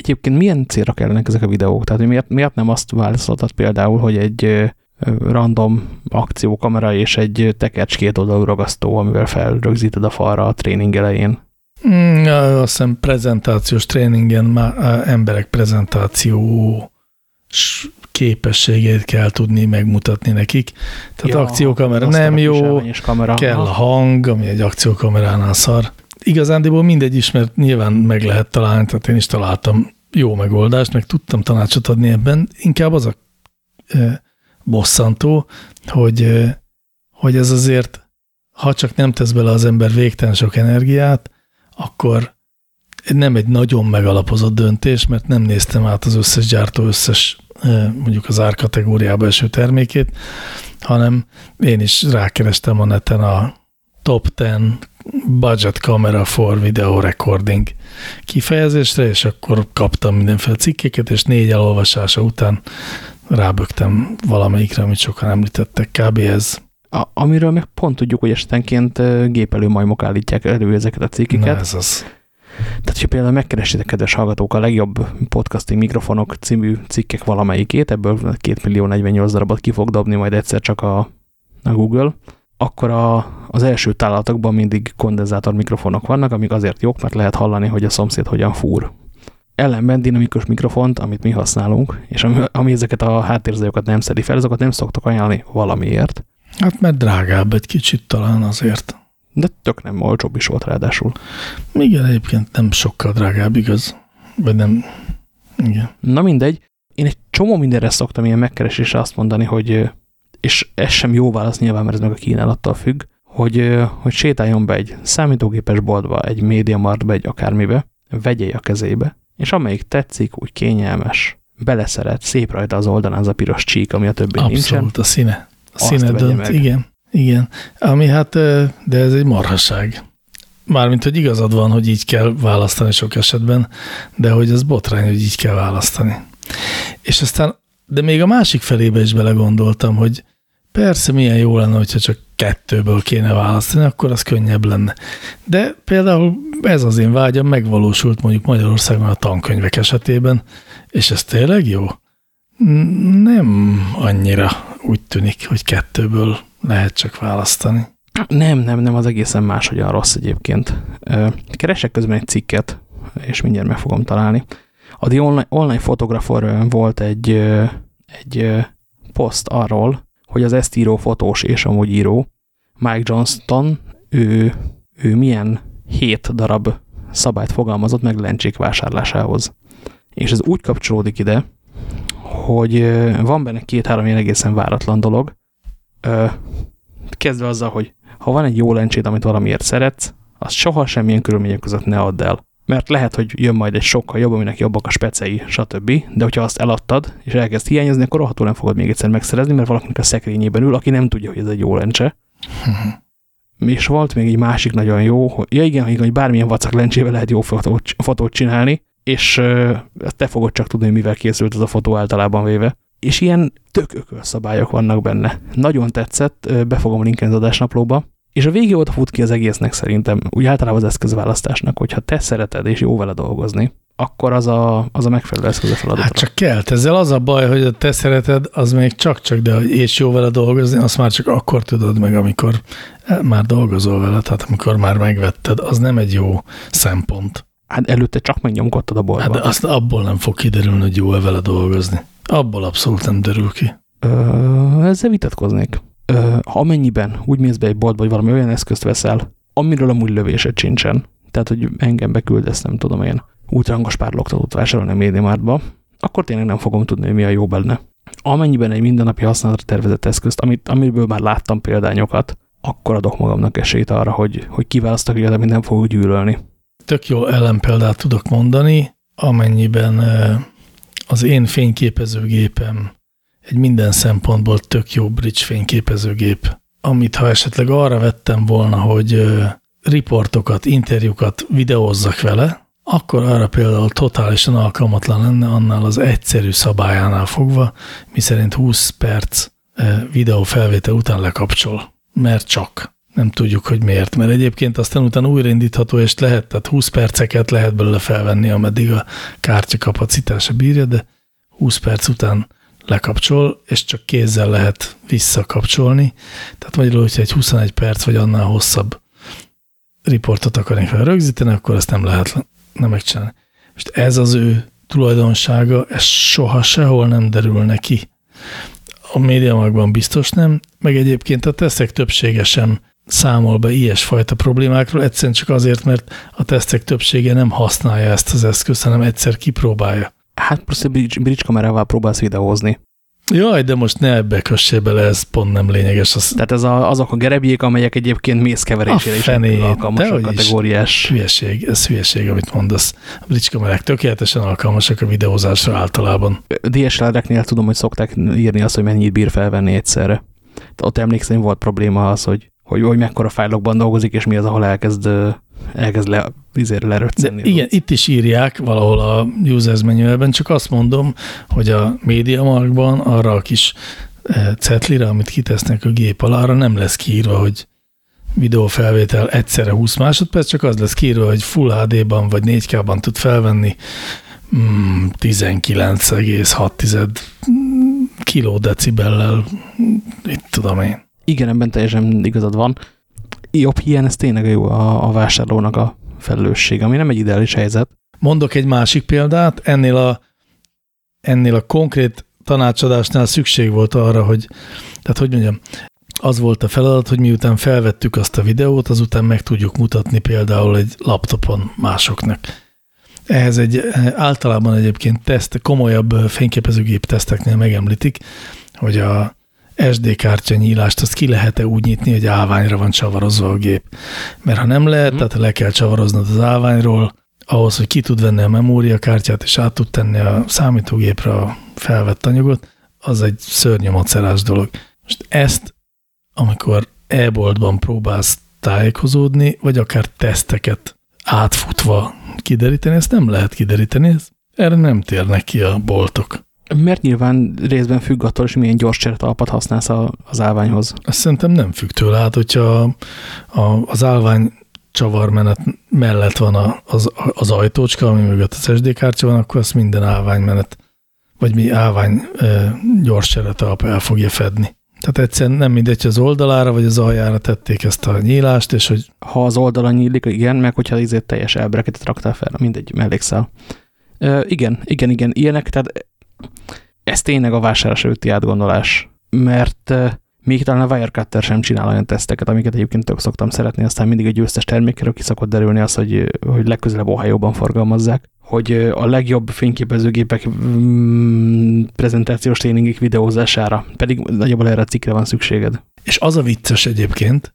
Egyébként milyen célra kellenek ezek a videók? Tehát miért, miért nem azt válaszoltad például, hogy egy random akciókamera és egy tekercs két oldalú ragasztó, amivel felrögzíted a falra a tréning elején? Mm, azt hiszem prezentációs tréningen már emberek prezentáció képességét kell tudni megmutatni nekik. Tehát ja, akciókamera nem jó, kamera. kell a hang, ami egy akciókameránál szar. Igazándiból mindegy is, mert nyilván meg lehet találni, tehát én is találtam jó megoldást, meg tudtam tanácsot adni ebben. Inkább az a e, bosszantó, hogy, e, hogy ez azért, ha csak nem tesz bele az ember végtelen sok energiát, akkor nem egy nagyon megalapozott döntés, mert nem néztem át az összes gyártó összes mondjuk az árkategóriába eső termékét, hanem én is rákerestem a neten a top 10 budget camera for video recording kifejezésre, és akkor kaptam mindenféle cikkeket, és négy elolvasása után rábögtem valamelyikre, amit sokan említettek, kb. ez. A, amiről meg pont tudjuk, hogy esetenként gépelő majmok állítják elő ezeket a cikkeket. Na ez az. Tehát, ha például megkeresitek, kedves hallgatók, a legjobb podcasting mikrofonok című cikkek valamelyikét, ebből 2 millió 48 darabot ki fog dobni majd egyszer csak a, a Google, akkor a, az első találatokban mindig kondenzátor mikrofonok vannak, amik azért jók, mert lehet hallani, hogy a szomszéd hogyan fúr. Ellenben dinamikus mikrofont, amit mi használunk, és ami, ami ezeket a háttérzajokat nem szedi fel, azokat nem szoktak ajánlani valamiért. Hát mert drágább egy kicsit talán azért. De tök nem olcsóbb is volt ráadásul. Igen, egyébként nem sokkal drágább, igaz? Vagy nem, igen. Na mindegy, én egy csomó mindenre szoktam ilyen megkeresésre azt mondani, hogy, és ez sem jó válasz nyilván, mert ez meg a kínálattal függ, hogy, hogy sétáljon be egy számítógépes boltba, egy médiamartba, egy akármibe, vegye a kezébe, és amelyik tetszik, úgy kényelmes, beleszeret, szép rajta az oldalán az a piros csík, ami a többi Abszolút, nincsen. Abszolút, a színe. A színe dönt, meg. igen. Igen, ami hát, de ez egy marhaság. Mármint, hogy igazad van, hogy így kell választani sok esetben, de hogy ez botrány, hogy így kell választani. És aztán de még a másik felébe is belegondoltam, hogy persze milyen jó lenne, hogyha csak kettőből kéne választani, akkor az könnyebb lenne. De például ez az én vágyam megvalósult mondjuk Magyarországon a tankönyvek esetében, és ez tényleg jó? Nem annyira úgy tűnik, hogy kettőből lehet csak választani. Nem, nem, nem, az egészen máshogyan rossz egyébként. Keresek közben egy cikket, és mindjárt meg fogom találni. A The Online, Online Photographer volt egy, egy poszt arról, hogy az ezt író fotós és amúgy író, Mike Johnston, ő, ő milyen hét darab szabályt fogalmazott meg lencsék vásárlásához. És ez úgy kapcsolódik ide, hogy van benne két-három ilyen egészen váratlan dolog. Kezdve azzal, hogy ha van egy jó lencsét, amit valamiért szeretsz, azt soha semmilyen körülmények között ne add el. Mert lehet, hogy jön majd egy sokkal jobb, aminek jobbak a specei, stb. De hogyha azt eladtad, és elkezd hiányozni, akkor rohadtul nem fogod még egyszer megszerezni, mert valakinek a szekrényében ül, aki nem tudja, hogy ez egy jó lencse. és volt még egy másik nagyon jó, hogy ja igen, hogy bármilyen vacak lencsével lehet jó fotót, fotót csinálni, és uh, te fogod csak tudni, mivel készült ez a fotó általában véve. És ilyen tök ökölszabályok vannak benne. Nagyon tetszett, be fogom linkelni az adásnaplóba, és a végé oda fut ki az egésznek szerintem, úgy általában az eszközválasztásnak, hogyha te szereted és jó vele dolgozni, akkor az a, az a megfelelő eszköz a feladatra. Hát csak kell. Ezzel az a baj, hogy a te szereted, az még csak-csak, de és jó vele dolgozni, azt már csak akkor tudod meg, amikor már dolgozol vele, tehát amikor már megvetted, az nem egy jó szempont. Hát előtte csak megnyomkodtad a boltba. Hát de azt abból nem fog kiderülni, hogy jó-e vele dolgozni. Abból abszolút nem derül ki. Ö, ezzel vitatkoznék ö, amennyiben úgy mész be egy boltba, hogy valami olyan eszközt veszel, amiről amúgy lövésed sincsen, tehát hogy engem beküldesz, nem tudom én, ultrangos párloktatót vásárolni a médiamártba, akkor tényleg nem fogom tudni, hogy mi a jó benne. Amennyiben egy mindennapi használatra tervezett eszközt, amit, amiből már láttam példányokat, akkor adok magamnak esélyt arra, hogy, hogy kiválasztok hogy amit nem fogok gyűlölni. Tök jó ellenpéldát tudok mondani, amennyiben az én fényképezőgépem egy minden szempontból tök jó bridge fényképezőgép, amit ha esetleg arra vettem volna, hogy riportokat, interjúkat videózzak vele, akkor arra például totálisan alkalmatlan lenne annál az egyszerű szabályánál fogva, miszerint 20 perc videófelvétel után lekapcsol, mert csak. Nem tudjuk, hogy miért, mert egyébként aztán utána újraindítható, és lehet, tehát 20 perceket lehet belőle felvenni, ameddig a kártya kapacitása bírja, de 20 perc után lekapcsol, és csak kézzel lehet visszakapcsolni. Tehát magyarul, hogyha egy 21 perc vagy annál hosszabb riportot akarnék fel rögzíteni, akkor ezt nem lehet nem megcsinálni. Most ez az ő tulajdonsága, ez soha sehol nem derül neki. A médiamagban biztos nem, meg egyébként a tesztek többsége sem számol be ilyesfajta problémákról, egyszerűen csak azért, mert a tesztek többsége nem használja ezt az eszközt, hanem egyszer kipróbálja. Hát plusz bridge, bridge kamerával próbálsz videózni. Jaj, de most ne ebbe kössé bele, ez pont nem lényeges. Az... Tehát ez a, azok a gerebjék, amelyek egyébként mészkeverésére is alkalmasak, a kategóriás. Hülyeség, ez hülyeség, amit mondasz. A bridge kamerák tökéletesen alkalmasak a videózásra általában. DSLR-eknél tudom, hogy szokták írni azt, hogy mennyit bír felvenni egyszerre. Ott emlékszem, volt probléma az, hogy, hogy, hogy mekkora fájlokban dolgozik, és mi az, ahol elkezd elkezd le, vizér leröccenni. Igen, itt is írják valahol a users manualben, csak azt mondom, hogy a MediaMarkban arra a kis eh, cetlire, amit kitesznek a gép alá, arra nem lesz kiírva, hogy videófelvétel egyszerre 20 másodperc, csak az lesz kiírva, hogy Full HD-ban vagy 4K-ban tud felvenni mm, 19,6 kilodecibellel, itt tudom én. Igen, ebben teljesen igazad van jobb hiány, ez tényleg jó a, a vásárlónak a felelősség, ami nem egy ideális helyzet. Mondok egy másik példát, ennél a, ennél a konkrét tanácsadásnál szükség volt arra, hogy, tehát hogy mondjam, az volt a feladat, hogy miután felvettük azt a videót, azután meg tudjuk mutatni például egy laptopon másoknak. Ehhez egy általában egyébként teszt, komolyabb fényképezőgép teszteknél megemlítik, hogy a, SD kártya nyílást, azt ki lehet-e úgy nyitni, hogy állványra van csavarozva a gép. Mert ha nem lehet, hmm. tehát le kell csavaroznod az állványról, ahhoz, hogy ki tud venni a memóriakártyát, és át tud tenni a számítógépre a felvett anyagot, az egy szörnyű macerás dolog. Most ezt, amikor e-boltban próbálsz tájékozódni, vagy akár teszteket átfutva kideríteni, ezt nem lehet kideríteni, ez, erre nem térnek ki a boltok. Mert nyilván részben függ attól, hogy milyen gyors cseretalpat használsz a, az állványhoz. Azt szerintem nem függ tőle. Hát, hogyha a, az állvány csavarmenet mellett van a, az, az ajtócska, ami mögött az SD kártya van, akkor azt minden állványmenet, vagy mi állvány e, gyors cseretalp el fogja fedni. Tehát egyszerűen nem mindegy, az oldalára vagy az aljára tették ezt a nyílást, és hogy... Ha az oldala nyílik, igen, meg hogyha izét teljes elbreketet raktál fel, mindegy, mellékszál. E, igen, igen, igen, ilyenek, tehát ez tényleg a vásárlás előtti átgondolás, mert még talán a Wirecutter sem csinál olyan teszteket, amiket egyébként tök szoktam szeretni, aztán mindig a győztes termékről ki szokott derülni az, hogy, hogy legközelebb Ohio-ban forgalmazzák, hogy a legjobb fényképezőgépek mm, prezentációs tréningek videózására, pedig nagyjából erre a cikkre van szükséged. És az a vicces egyébként,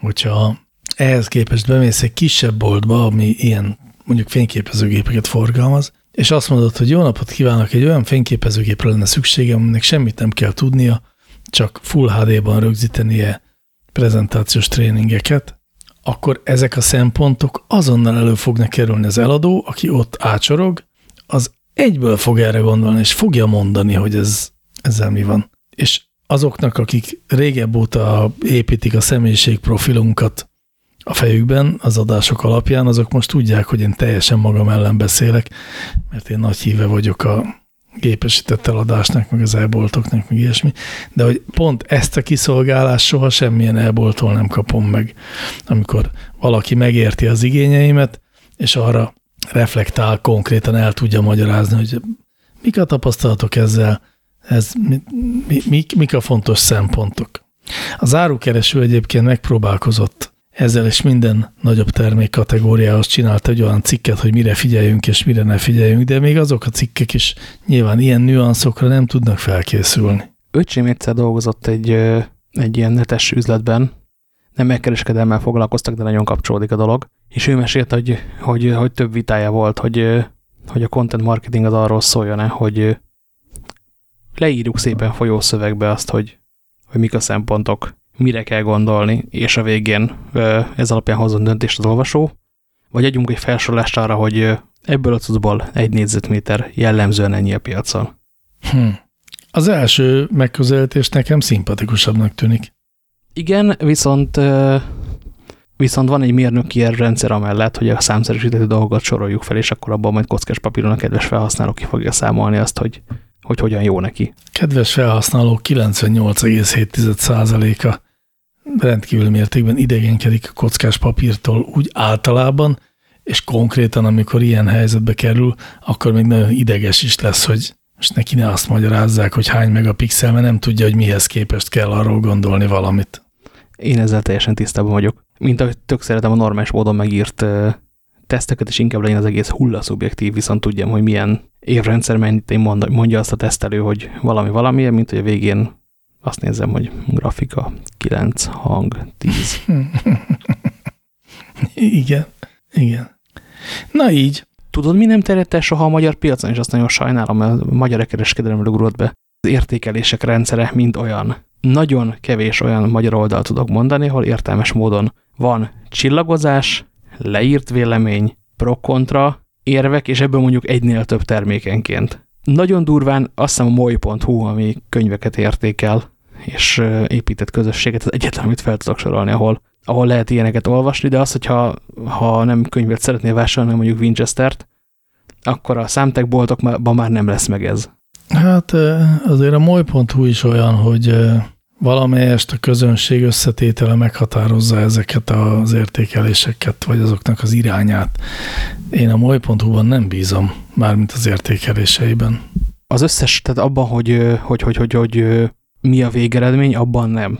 hogyha ehhez képest bemész egy kisebb boltba, ami ilyen mondjuk fényképezőgépeket forgalmaz, és azt mondod, hogy jó napot kívánok, egy olyan fényképezőgépre lenne szükségem, aminek semmit nem kell tudnia, csak Full HD-ban rögzítenie prezentációs tréningeket, akkor ezek a szempontok azonnal elő fognak kerülni az eladó, aki ott ácsorog, az egyből fog erre gondolni, és fogja mondani, hogy ez, ezzel mi van. És azoknak, akik régebb óta építik a személyiségprofilunkat a fejükben az adások alapján, azok most tudják, hogy én teljesen magam ellen beszélek, mert én nagy híve vagyok a gépesített eladásnak, meg az elboltoknak, meg ilyesmi, de hogy pont ezt a kiszolgálást soha semmilyen elboltól nem kapom meg, amikor valaki megérti az igényeimet, és arra reflektál, konkrétan el tudja magyarázni, hogy mik a tapasztalatok ezzel, ez, mi, mi, mik, mik a fontos szempontok. Az árukereső egyébként megpróbálkozott ezzel is minden nagyobb termék kategóriához csinált egy olyan cikket, hogy mire figyeljünk és mire ne figyeljünk, de még azok a cikkek is nyilván ilyen nüanszokra nem tudnak felkészülni. Öcsém egyszer dolgozott egy, egy ilyen netes üzletben, nem megkereskedelmmel foglalkoztak, de nagyon kapcsolódik a dolog, és ő mesélt, hogy, hogy, hogy több vitája volt, hogy, hogy a content marketing az arról szóljon-e, hogy leírjuk szépen folyószövegbe azt, hogy, hogy mik a szempontok, mire kell gondolni, és a végén ez alapján hozzon döntést az olvasó, vagy adjunk egy felsorolást arra, hogy ebből a cuccból egy négyzetméter jellemzően ennyi a piacon. Hm. Az első megközelítés nekem szimpatikusabbnak tűnik. Igen, viszont viszont van egy mérnöki rendszer amellett, hogy a számszerűsített dolgokat soroljuk fel, és akkor abban majd kockás papíron a kedves felhasználó ki fogja számolni azt, hogy hogy hogyan jó neki. Kedves felhasználó 98,7%-a rendkívül mértékben idegenkedik a kockás papírtól úgy általában, és konkrétan, amikor ilyen helyzetbe kerül, akkor még nagyon ideges is lesz, hogy most neki ne azt magyarázzák, hogy hány megapixel, mert nem tudja, hogy mihez képest kell arról gondolni valamit. Én ezzel teljesen tisztában vagyok. Mint ahogy tök szeretem a normális módon megírt teszteket, és inkább legyen az egész hullaszubjektív, viszont tudjam, hogy milyen évrendszer mennyit mondja azt a tesztelő, hogy valami valami, mint hogy a végén azt nézem, hogy grafika 9, hang 10. igen, igen. Na így. Tudod, mi nem terjedt el soha a magyar piacon, és azt nagyon sajnálom, mert a magyar kereskedelemre ugrott be. Az értékelések rendszere mind olyan. Nagyon kevés olyan magyar oldal tudok mondani, ahol értelmes módon van csillagozás, leírt vélemény, pro-kontra, érvek, és ebből mondjuk egynél több termékenként. Nagyon durván azt hiszem a moly.hu, ami könyveket értékel, és épített közösséget, az egyetlen, amit fel tudok sorolni, ahol, ahol lehet ilyeneket olvasni, de az, hogyha ha nem könyvet szeretnél vásárolni, mondjuk Winchester-t, akkor a számtekboltokban már nem lesz meg ez. Hát azért a moly.hu is olyan, hogy valamelyest a közönség összetétele meghatározza ezeket az értékeléseket, vagy azoknak az irányát. Én a moly.hu-ban nem bízom, mármint az értékeléseiben. Az összes, tehát abban, hogy, hogy, hogy, hogy, hogy mi a végeredmény, abban nem.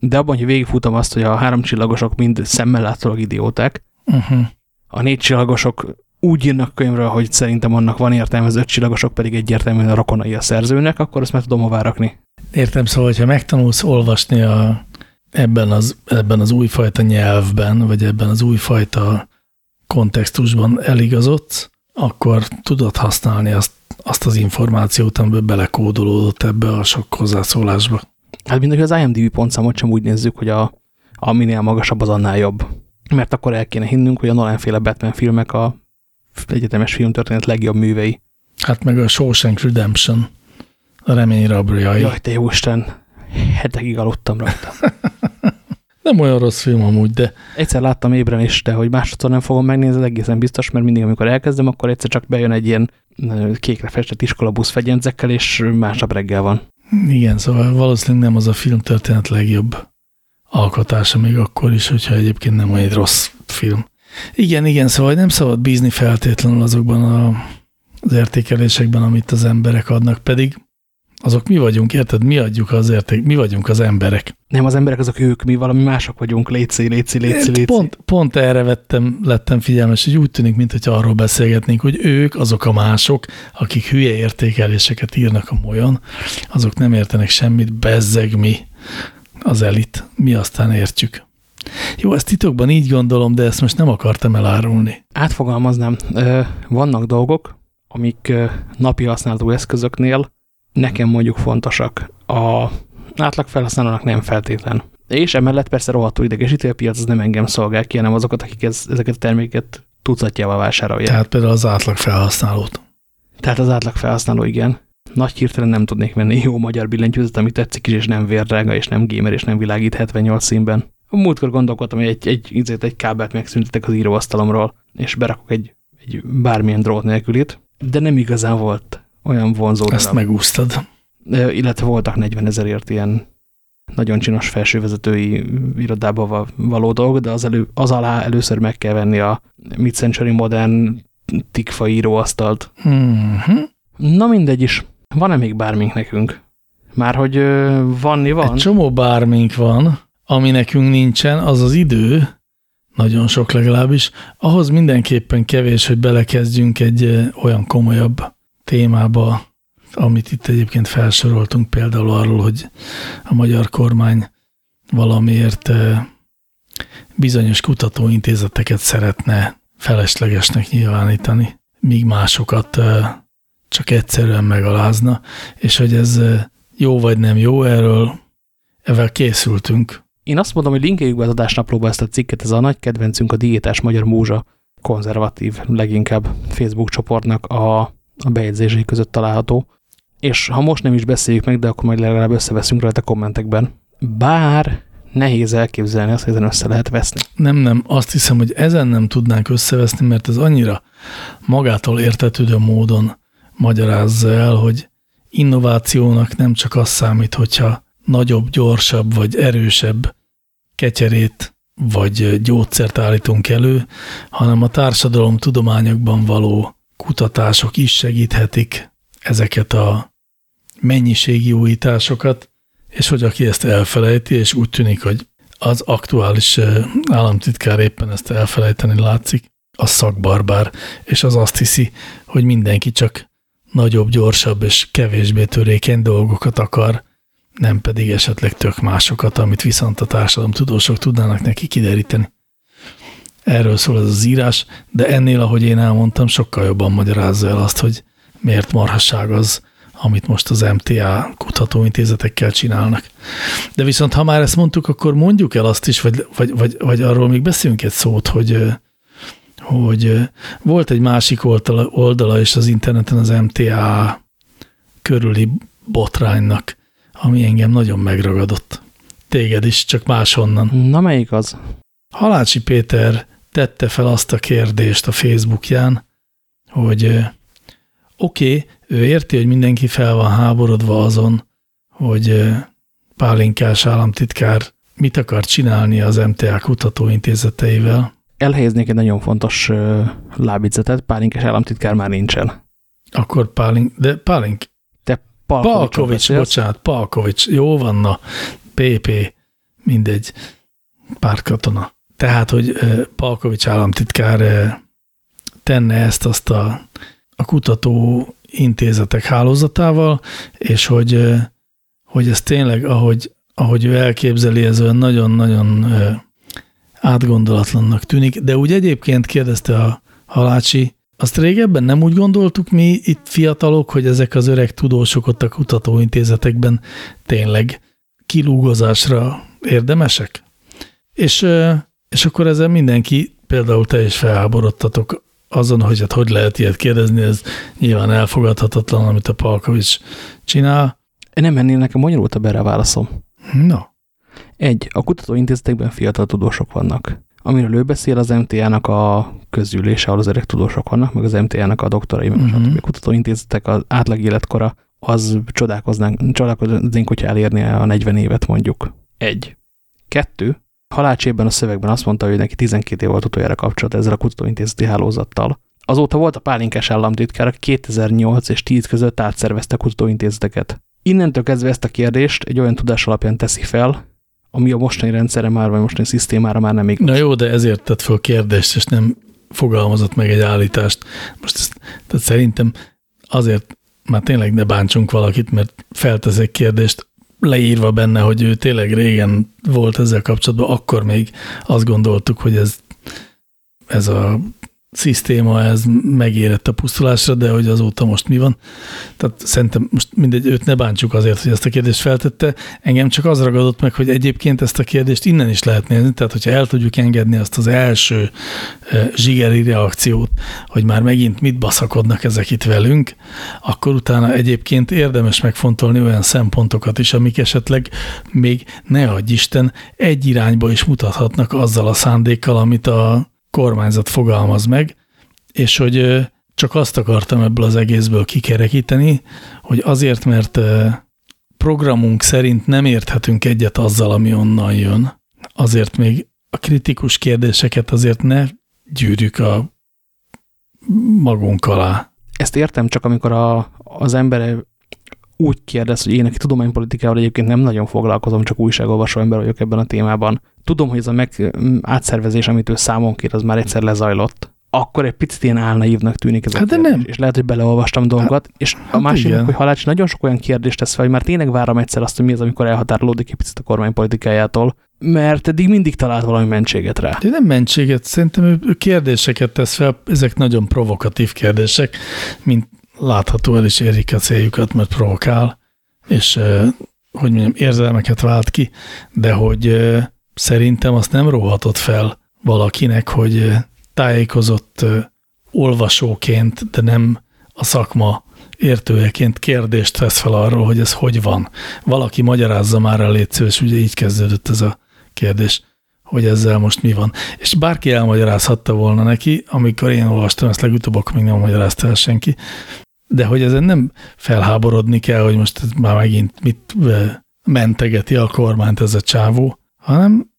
De abban, hogy végigfutom azt, hogy a három csillagosok mind szemmel látólag idióták, uh -huh. a négy csillagosok úgy írnak könyvről, hogy szerintem annak van értelme, az öt csillagosok pedig egyértelműen a rokonai a szerzőnek, akkor azt meg tudom hová rakni. Értem, szóval, hogyha megtanulsz olvasni a, ebben, az, ebben az újfajta nyelvben, vagy ebben az újfajta kontextusban eligazodsz, akkor tudod használni azt, azt az információt, amiből belekódolódott ebbe a sok hozzászólásba. Hát mindegy, az IMDb pontszámot sem úgy nézzük, hogy a, a minél magasabb, az annál jobb. Mert akkor el kéne hinnünk, hogy a Nolan-féle Batman filmek a egyetemes filmtörténet legjobb művei. Hát meg a Shawshank Redemption. A remény rabjai. Jaj, te jóisten, hetekig aludtam rajta. Nem olyan rossz film amúgy, de... Egyszer láttam ébren is, de hogy másodszor nem fogom megnézni, egészen biztos, mert mindig, amikor elkezdem, akkor egyszer csak bejön egy ilyen kékre festett iskolabusz fegyencekkel, és másnap reggel van. Igen, szóval valószínűleg nem az a film történet legjobb alkotása még akkor is, hogyha egyébként nem olyan egy rossz film. Igen, igen, szóval nem szabad bízni feltétlenül azokban a, az értékelésekben, amit az emberek adnak, pedig azok mi vagyunk, érted? Mi adjuk az érték, mi vagyunk az emberek. Nem, az emberek azok ők, mi valami mások vagyunk, léci, léci, léci, léci. Pont, pont erre vettem, lettem figyelmes, hogy úgy tűnik, mintha arról beszélgetnénk, hogy ők, azok a mások, akik hülye értékeléseket írnak a molyon, azok nem értenek semmit, bezzeg mi, az elit, mi aztán értjük. Jó, ezt titokban így gondolom, de ezt most nem akartam elárulni. Átfogalmaznám, vannak dolgok, amik napi használatú eszközöknél nekem mondjuk fontosak. A átlag felhasználónak nem feltétlen. És emellett persze rohadtul idegesítő, a piac az nem engem szolgál ki, hanem azokat, akik ez, ezeket a terméket tucatjával vásárolják. Tehát például az átlag felhasználót. Tehát az átlag felhasználó, igen. Nagy hirtelen nem tudnék venni jó magyar billentyűzetet, ami tetszik is, és nem vérdrága, és nem gamer, és nem világít 78 színben. A múltkor gondolkodtam, hogy egy, egy, egy, egy kábelt megszüntetek az íróasztalomról, és berakok egy, egy bármilyen drót nélkülit, de nem igazán volt olyan vonzó Ezt darab. megúsztad. Illetve voltak 40 ezerért ilyen nagyon csinos felsővezetői irodába való dolg, de az, elő, az alá először meg kell venni a mid-century modern tikfa íróasztalt. Mm -hmm. Na mindegy is. Van-e még bármink nekünk? Már hogy vanni van? Egy csomó bármink van, ami nekünk nincsen, az az idő, nagyon sok legalábbis, ahhoz mindenképpen kevés, hogy belekezdjünk egy olyan komolyabb témába, amit itt egyébként felsoroltunk, például arról, hogy a magyar kormány valamiért bizonyos kutatóintézeteket szeretne feleslegesnek nyilvánítani, míg másokat csak egyszerűen megalázna, és hogy ez jó vagy nem jó, erről ezzel készültünk. Én azt mondom, hogy linkeljük be az adásnaplóba ezt a cikket, ez a nagy kedvencünk a Diétás Magyar Múzsa konzervatív, leginkább Facebook csoportnak a, a bejegyzései között található. És ha most nem is beszéljük meg, de akkor majd legalább összeveszünk rajta kommentekben. Bár nehéz elképzelni azt, hogy ezen össze lehet veszni. Nem, nem, azt hiszem, hogy ezen nem tudnánk összeveszni, mert ez annyira magától értetődő módon magyarázza el, hogy innovációnak nem csak az számít, hogyha nagyobb, gyorsabb vagy erősebb ketyerét vagy gyógyszert állítunk elő, hanem a társadalom tudományokban való kutatások is segíthetik ezeket a mennyiségi újításokat, és hogy aki ezt elfelejti, és úgy tűnik, hogy az aktuális államtitkár éppen ezt elfelejteni látszik, az szakbarbár, és az azt hiszi, hogy mindenki csak nagyobb, gyorsabb és kevésbé törékeny dolgokat akar, nem pedig esetleg tök másokat, amit viszont a társadalomtudósok tudnának neki kideríteni. Erről szól ez az írás, de ennél, ahogy én elmondtam, sokkal jobban magyarázza el azt, hogy miért marhasság az, amit most az MTA kutatóintézetekkel csinálnak. De viszont ha már ezt mondtuk, akkor mondjuk el azt is, vagy, vagy, vagy, vagy arról még beszélünk egy szót, hogy, hogy volt egy másik oldala, oldala is az interneten az MTA körüli botránynak, ami engem nagyon megragadott. Téged is, csak máshonnan. Na melyik az? Halácsi Péter tette fel azt a kérdést a Facebookján, hogy oké, okay, ő érti, hogy mindenki fel van háborodva azon, hogy Pálinkás államtitkár mit akar csinálni az MTA kutatóintézeteivel. Elhelyeznék egy nagyon fontos lábidzetet, Pálinkás államtitkár már nincsen. Akkor Pálink, de Pálink, Palkovics, Palkovics bocsánat, Palkovics, jó van, na, PP, mindegy, pártkatona. Tehát, hogy Palkovics államtitkár tenne ezt azt a, a kutató intézetek hálózatával, és hogy, hogy ez tényleg, ahogy, ahogy ő elképzeli, ez nagyon-nagyon átgondolatlannak tűnik, de úgy egyébként kérdezte a Halácsi, azt régebben nem úgy gondoltuk mi itt fiatalok, hogy ezek az öreg tudósok ott a kutatóintézetekben tényleg kilúgozásra érdemesek? És, és akkor ezzel mindenki, például te is felháborodtatok azon, hogy hát hogy lehet ilyet kérdezni, ez nyilván elfogadhatatlan, amit a Palkovics csinál. Nem mennél nekem bonyolultabb erre a válaszom. No. Egy, a kutatóintézetekben fiatal tudósok vannak. Amiről ő beszél, az MTA-nak a közgyűlése, ahol az öreg tudósok vannak, meg az MTA-nak a doktorai, meg Mhm. uh-huh. a kutatóintézetek az átlag életkora, az csodálkoznánk, csodálkoznánk, hogyha elérné a 40 évet mondjuk. Egy. Kettő. Halácsi ebben a szövegben azt mondta, hogy neki 12 év volt utoljára kapcsolat ezzel a kutatóintézeti hálózattal. Azóta volt a pálinkás államtitkár, aki 2008 és 10 között átszervezte a kutatóintézeteket. Innentől kezdve ezt a kérdést egy olyan tudás alapján teszi fel, ami a mostani rendszerre már, vagy mostani szisztémára már nem igaz. Na jó, de ezért tett föl kérdést, és nem fogalmazott meg egy állítást. Most ezt, tehát szerintem azért már tényleg ne bántsunk valakit, mert feltesz egy kérdést, leírva benne, hogy ő tényleg régen volt ezzel kapcsolatban, akkor még azt gondoltuk, hogy ez, ez a szisztéma, ez megérett a pusztulásra, de hogy azóta most mi van. Tehát szerintem most mindegy, őt ne bántsuk azért, hogy ezt a kérdést feltette. Engem csak az ragadott meg, hogy egyébként ezt a kérdést innen is lehet nézni, tehát hogyha el tudjuk engedni azt az első zsigeri reakciót, hogy már megint mit baszakodnak ezek itt velünk, akkor utána egyébként érdemes megfontolni olyan szempontokat is, amik esetleg még ne adj Isten egy irányba is mutathatnak azzal a szándékkal, amit a kormányzat fogalmaz meg, és hogy csak azt akartam ebből az egészből kikerekíteni, hogy azért, mert programunk szerint nem érthetünk egyet azzal, ami onnan jön, azért még a kritikus kérdéseket azért ne gyűrjük a magunk alá. Ezt értem, csak amikor a, az ember úgy kérdez, hogy én, aki tudománypolitikával egyébként nem nagyon foglalkozom, csak újságolvasó ember vagyok ebben a témában. Tudom, hogy ez a meg, átszervezés, amit ő számon kér, az már egyszer lezajlott. Akkor egy picit ilyen álnaívnak tűnik ez a Hát de nem. És lehet, hogy beleolvastam dolgokat. és a hát másik, igen. hogy Halács nagyon sok olyan kérdést tesz fel, hogy már tényleg várom egyszer azt, hogy mi az, amikor elhatárolódik egy picit a kormánypolitikájától, mert eddig mindig talált valami mentséget rá. De nem mentséget, szerintem ő kérdéseket tesz fel, ezek nagyon provokatív kérdések, mint látható el is érik a céljukat, mert provokál, és hogy mondjam, érzelmeket vált ki, de hogy szerintem azt nem róhatott fel valakinek, hogy tájékozott olvasóként, de nem a szakma értőjeként kérdést tesz fel arról, hogy ez hogy van. Valaki magyarázza már légy szíves, ugye így kezdődött ez a kérdés, hogy ezzel most mi van. És bárki elmagyarázhatta volna neki, amikor én olvastam ezt legutóbb, akkor még nem magyarázta el senki, de hogy ezen nem felháborodni kell, hogy most már megint mit mentegeti a kormányt ez a csávó, hanem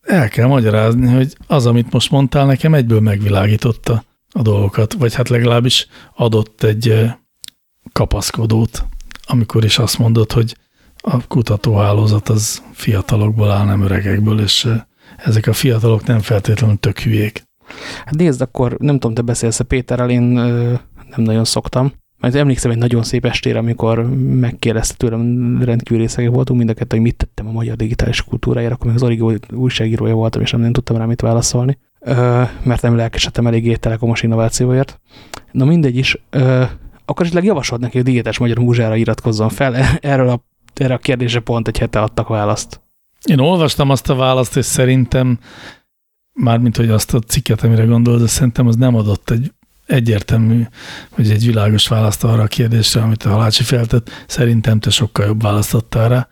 el kell magyarázni, hogy az, amit most mondtál, nekem egyből megvilágította a dolgokat, vagy hát legalábbis adott egy kapaszkodót, amikor is azt mondod, hogy a kutatóhálózat az fiatalokból áll, nem öregekből, és ezek a fiatalok nem feltétlenül tök hülyék. Hát nézd, akkor nem tudom, te beszélsz a Péterrel, én ö, nem nagyon szoktam. Majd emlékszem egy nagyon szép estére, amikor megkérdezte tőlem, rendkívül részegek voltunk mind a kettő, hogy mit tettem a magyar digitális kultúrájára, akkor még az Origó újságírója voltam, és nem, nem tudtam rá mit válaszolni, mert nem lelkesedtem eléggé telekomos innovációért. Na mindegy is, akkor esetleg javasolt neki, hogy a Digitás Magyar Múzsára iratkozzon fel. Erről a, erre a kérdésre pont egy hete adtak választ. Én olvastam azt a választ, és szerintem, mármint hogy azt a cikket, amire gondol, de szerintem az nem adott egy egyértelmű, vagy egy világos választ arra a kérdésre, amit a Halácsi feltett. Szerintem te sokkal jobb választ adtál rá.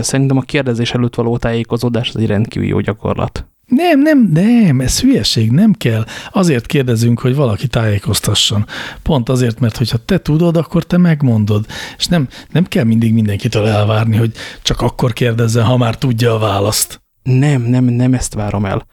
Szerintem a kérdezés előtt való tájékozódás az egy rendkívül jó gyakorlat. Nem, nem, nem, ez hülyeség, nem kell. Azért kérdezünk, hogy valaki tájékoztasson. Pont azért, mert hogyha te tudod, akkor te megmondod. És nem, nem kell mindig mindenkitől elvárni, hogy csak akkor kérdezzen, ha már tudja a választ. Nem, nem, nem ezt várom el.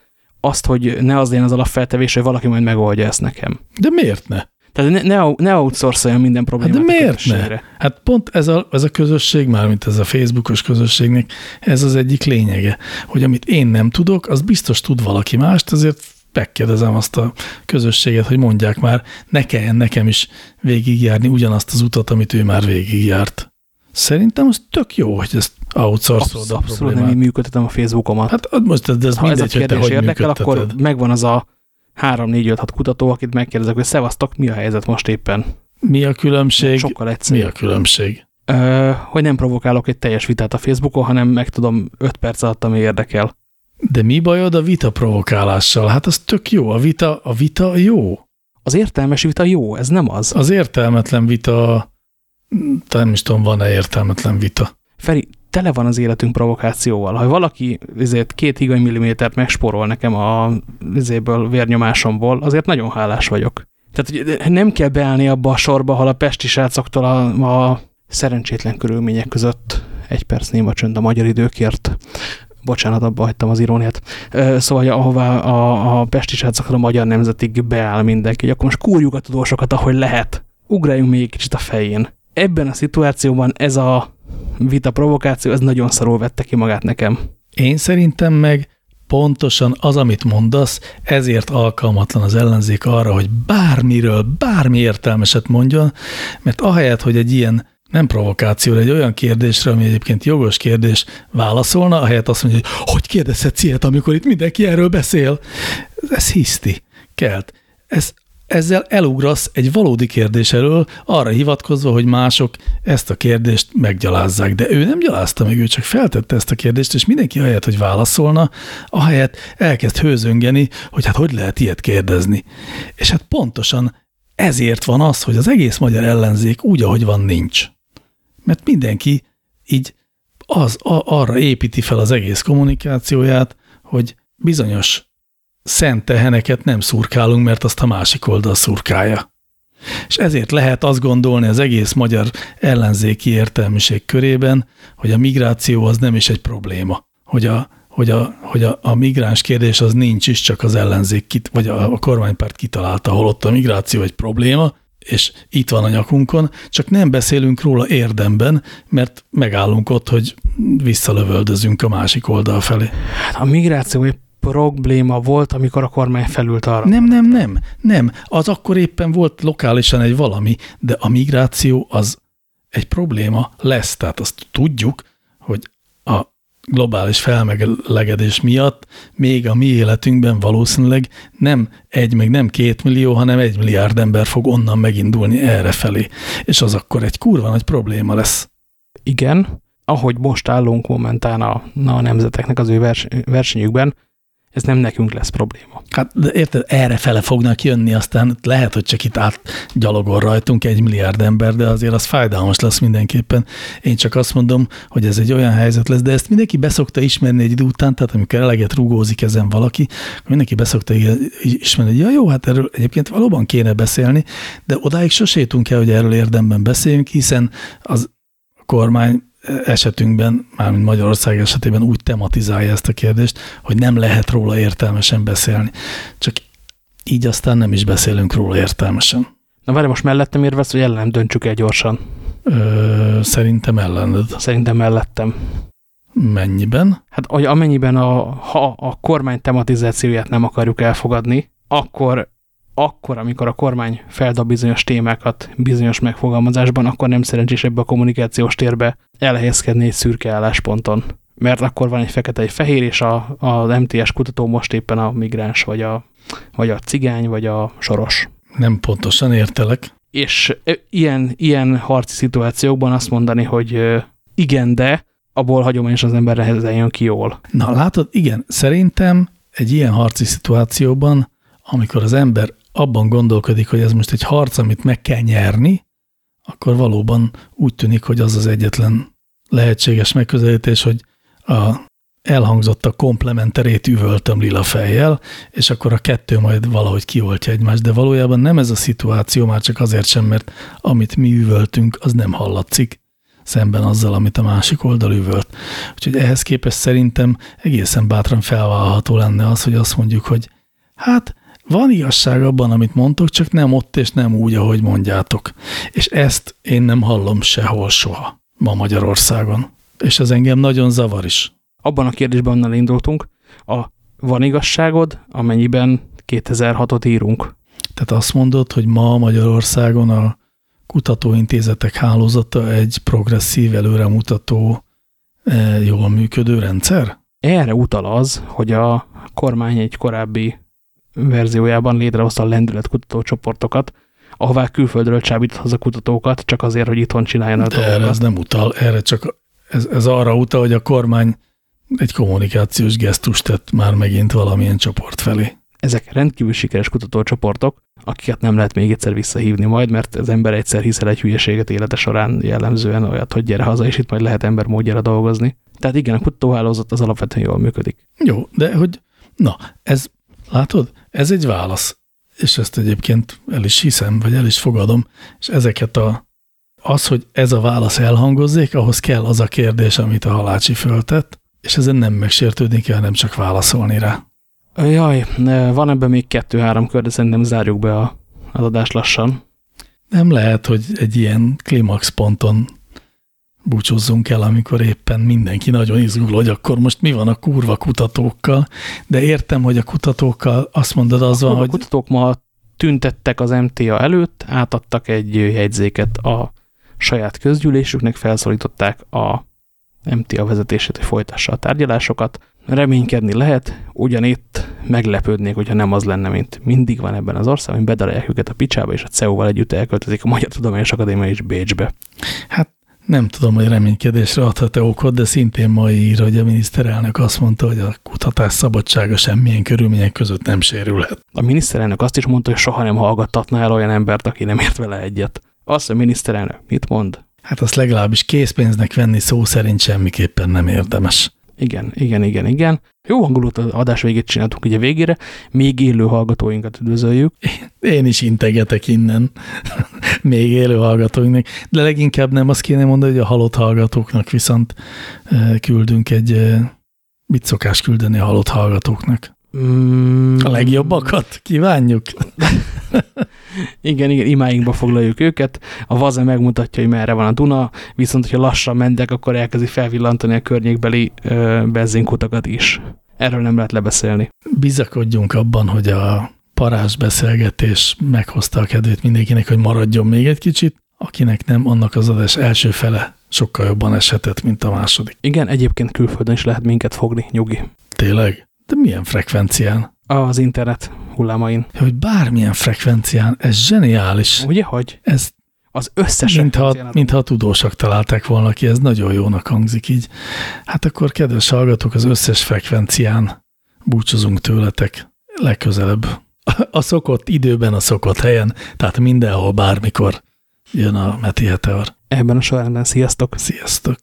Azt, hogy ne az legyen az alapfeltevés, hogy valaki majd megoldja ezt nekem. De miért ne? Tehát ne, ne, ne outsourcoljon minden Hát problémát. de a miért ne? Hát pont ez a, ez a közösség, mármint ez a Facebookos közösségnek, ez az egyik lényege, hogy amit én nem tudok, az biztos tud valaki mást, ezért megkérdezem azt a közösséget, hogy mondják már, ne kelljen nekem is végigjárni ugyanazt az utat, amit ő már végigjárt. Szerintem az tök jó, hogy ezt outsourcolod a abszolút nem problémát. én működtetem a Facebookomat. Hát ad most, de ez ha ez a mindegy, hogy te kérdés hogy érdekel, akkor megvan az a 3, 4, 5, 6 kutató, akit megkérdezek, hogy szevasztok, mi a helyzet most éppen? Mi a különbség? Sokkal Mi egyszerűbb. a különbség? Ö, hogy nem provokálok egy teljes vitát a Facebookon, hanem megtudom 5 perc alatt, ami érdekel. De mi bajod a vita provokálással? Hát az tök jó, a vita, a vita jó. Az értelmes vita jó, ez nem az. Az értelmetlen vita, nem is tudom, van-e értelmetlen vita. Feri, tele van az életünk provokációval. Ha valaki ezért két higany millimétert megsporol nekem a izéből, vérnyomásomból, azért nagyon hálás vagyok. Tehát nem kell beállni abba a sorba, ahol a pesti srácoktól a, a szerencsétlen körülmények között egy perc néma csönd a magyar időkért. Bocsánat, abba hagytam az iróniát. Szóval, ahová a, a pesti srácoktól a magyar nemzetig beáll mindenki, akkor most kúrjuk a tudósokat, ahogy lehet. Ugráljunk még egy kicsit a fején. Ebben a szituációban ez a vita provokáció, ez nagyon szarul vette ki magát nekem. Én szerintem meg pontosan az, amit mondasz, ezért alkalmatlan az ellenzék arra, hogy bármiről, bármi értelmeset mondjon, mert ahelyett, hogy egy ilyen nem provokáció, egy olyan kérdésre, ami egyébként jogos kérdés, válaszolna, ahelyett azt mondja, hogy hogy kérdezhetsz ilyet, amikor itt mindenki erről beszél. Ez hiszti, kelt. Ez ezzel elugrasz egy valódi kérdés elől, arra hivatkozva, hogy mások ezt a kérdést meggyalázzák. De ő nem gyalázta meg, ő csak feltette ezt a kérdést, és mindenki ahelyett, hogy válaszolna, ahelyett elkezd hőzöngeni, hogy hát hogy lehet ilyet kérdezni. És hát pontosan ezért van az, hogy az egész magyar ellenzék úgy, ahogy van, nincs. Mert mindenki így az, a, arra építi fel az egész kommunikációját, hogy bizonyos szent teheneket nem szurkálunk, mert azt a másik oldal szurkálja. És ezért lehet azt gondolni az egész magyar ellenzéki értelmiség körében, hogy a migráció az nem is egy probléma, hogy a, hogy a, hogy a, a migráns kérdés az nincs is, csak az ellenzék, kit, vagy a, a kormánypárt kitalálta, holott a migráció egy probléma, és itt van a nyakunkon, csak nem beszélünk róla érdemben, mert megállunk ott, hogy visszalövöldözünk a másik oldal felé. Hát a migráció egy probléma volt, amikor a kormány felült arra. Nem, nem, nem, nem. Az akkor éppen volt lokálisan egy valami, de a migráció az egy probléma lesz. Tehát azt tudjuk, hogy a globális felmelegedés miatt még a mi életünkben valószínűleg nem egy, meg nem két millió, hanem egy milliárd ember fog onnan megindulni erre felé. És az akkor egy kurva nagy probléma lesz. Igen, ahogy most állunk momentán a, a nemzeteknek az ő vers, versenyükben, ez nem nekünk lesz probléma. Hát de érted, erre fele fognak jönni, aztán lehet, hogy csak itt átgyalogol rajtunk egy milliárd ember, de azért az fájdalmas lesz mindenképpen. Én csak azt mondom, hogy ez egy olyan helyzet lesz, de ezt mindenki beszokta ismerni egy idő után, tehát amikor eleget rugózik ezen valaki, mindenki beszokta ismerni, hogy ja, jó, hát erről egyébként valóban kéne beszélni, de odáig sosétunk el, hogy erről érdemben beszéljünk, hiszen az kormány esetünkben, mármint Magyarország esetében úgy tematizálja ezt a kérdést, hogy nem lehet róla értelmesen beszélni. Csak így aztán nem is beszélünk róla értelmesen. Na várj, most mellettem érvesz, hogy ellen döntsük el gyorsan? Ö, szerintem ellened. Szerintem mellettem. Mennyiben? Hát, hogy amennyiben a, ha a kormány tematizációját nem akarjuk elfogadni, akkor akkor, amikor a kormány feldob bizonyos témákat bizonyos megfogalmazásban, akkor nem szerencsés ebbe a kommunikációs térbe elhelyezkedni egy szürke állásponton. Mert akkor van egy fekete, egy fehér, és a, az MTS kutató most éppen a migráns, vagy a, vagy a cigány, vagy a soros. Nem pontosan értelek. És ilyen, ilyen harci szituációkban azt mondani, hogy igen, de abból hagyományos az ember jön ki jól. Na látod, igen, szerintem egy ilyen harci szituációban, amikor az ember abban gondolkodik, hogy ez most egy harc, amit meg kell nyerni, akkor valóban úgy tűnik, hogy az az egyetlen lehetséges megközelítés, hogy a elhangzott a komplementerét üvöltöm lila fejjel, és akkor a kettő majd valahogy kioltja egymást, de valójában nem ez a szituáció, már csak azért sem, mert amit mi üvöltünk, az nem hallatszik szemben azzal, amit a másik oldal üvölt. Úgyhogy ehhez képest szerintem egészen bátran felvállalható lenne az, hogy azt mondjuk, hogy hát van igazság abban, amit mondtok, csak nem ott és nem úgy, ahogy mondjátok. És ezt én nem hallom sehol soha ma Magyarországon. És ez engem nagyon zavar is. Abban a kérdésben onnan indultunk, a van igazságod, amennyiben 2006-ot írunk. Tehát azt mondod, hogy ma Magyarországon a kutatóintézetek hálózata egy progresszív, előremutató, eh, jól működő rendszer? Erre utal az, hogy a kormány egy korábbi verziójában létrehozta a lendületkutató csoportokat, ahová külföldről csábított haza kutatókat, csak azért, hogy itthon csináljanak De erre ez nem utal, erre csak ez, ez arra utal, hogy a kormány egy kommunikációs gesztust tett már megint valamilyen csoport felé. ezek rendkívül sikeres kutatócsoportok, akiket nem lehet még egyszer visszahívni majd, mert az ember egyszer hiszel egy hülyeséget élete során jellemzően olyat, hogy gyere haza, és itt majd lehet ember módjára dolgozni. Tehát igen, a kutatóhálózat az alapvetően jól működik. Jó, de hogy, na, ez, látod, ez egy válasz, és ezt egyébként el is hiszem, vagy el is fogadom, és ezeket a, az, hogy ez a válasz elhangozzék, ahhoz kell az a kérdés, amit a halácsi föltett, és ezen nem megsértődni kell, nem csak válaszolni rá. Jaj, van ebben még kettő-három kör, de szerintem zárjuk be a, az adást lassan. Nem lehet, hogy egy ilyen klimax ponton búcsúzzunk el, amikor éppen mindenki nagyon izgul, hogy akkor most mi van a kurva kutatókkal, de értem, hogy a kutatókkal azt mondod, az a van, hogy... A kutatók ma tüntettek az MTA előtt, átadtak egy jegyzéket a saját közgyűlésüknek, felszólították a MTA vezetését, hogy folytassa a tárgyalásokat. Reménykedni lehet, ugyanitt meglepődnék, hogyha nem az lenne, mint mindig van ebben az országban, hogy bedarálják őket a picsába, és a CEU-val együtt elköltözik a Magyar Tudományos Akadémia is Bécsbe. Hát nem tudom, hogy reménykedésre adhat-e okot, de szintén mai ír, hogy a miniszterelnök azt mondta, hogy a kutatás szabadsága semmilyen körülmények között nem sérülhet. A miniszterelnök azt is mondta, hogy soha nem hallgattatna el olyan embert, aki nem ért vele egyet. Azt a miniszterelnök mit mond? Hát azt legalábbis készpénznek venni szó szerint semmiképpen nem érdemes. Igen, igen, igen, igen. Jó hangulat adás végét csináltunk ugye végére, még élő hallgatóinkat üdvözöljük. Én is integetek innen, még élő hallgatóinknak, de leginkább nem azt kéne mondani, hogy a halott hallgatóknak viszont küldünk egy, mit szokás küldeni a halott hallgatóknak? Mm. A legjobbakat kívánjuk. igen, igen, imáinkba foglaljuk őket. A vaze megmutatja, hogy merre van a Duna, viszont hogyha lassan mentek, akkor elkezdi felvillantani a környékbeli ö, benzinkutakat is. Erről nem lehet lebeszélni. Bizakodjunk abban, hogy a parás beszélgetés meghozta a kedvét mindenkinek, hogy maradjon még egy kicsit. Akinek nem, annak az adás első fele sokkal jobban eshetett, mint a második. Igen, egyébként külföldön is lehet minket fogni, nyugi. Tényleg? De milyen frekvencián? Az internet hullámain. Hogy bármilyen frekvencián, ez zseniális. Ugye, hogy? Ez az összes mintha, mintha a tudósok találták volna ki, ez nagyon jónak hangzik így. Hát akkor, kedves hallgatók, az összes frekvencián búcsúzunk tőletek legközelebb. A szokott időben, a szokott helyen, tehát mindenhol, bármikor jön a Meti Heteor. Ebben a sorrendben sziasztok! Sziasztok!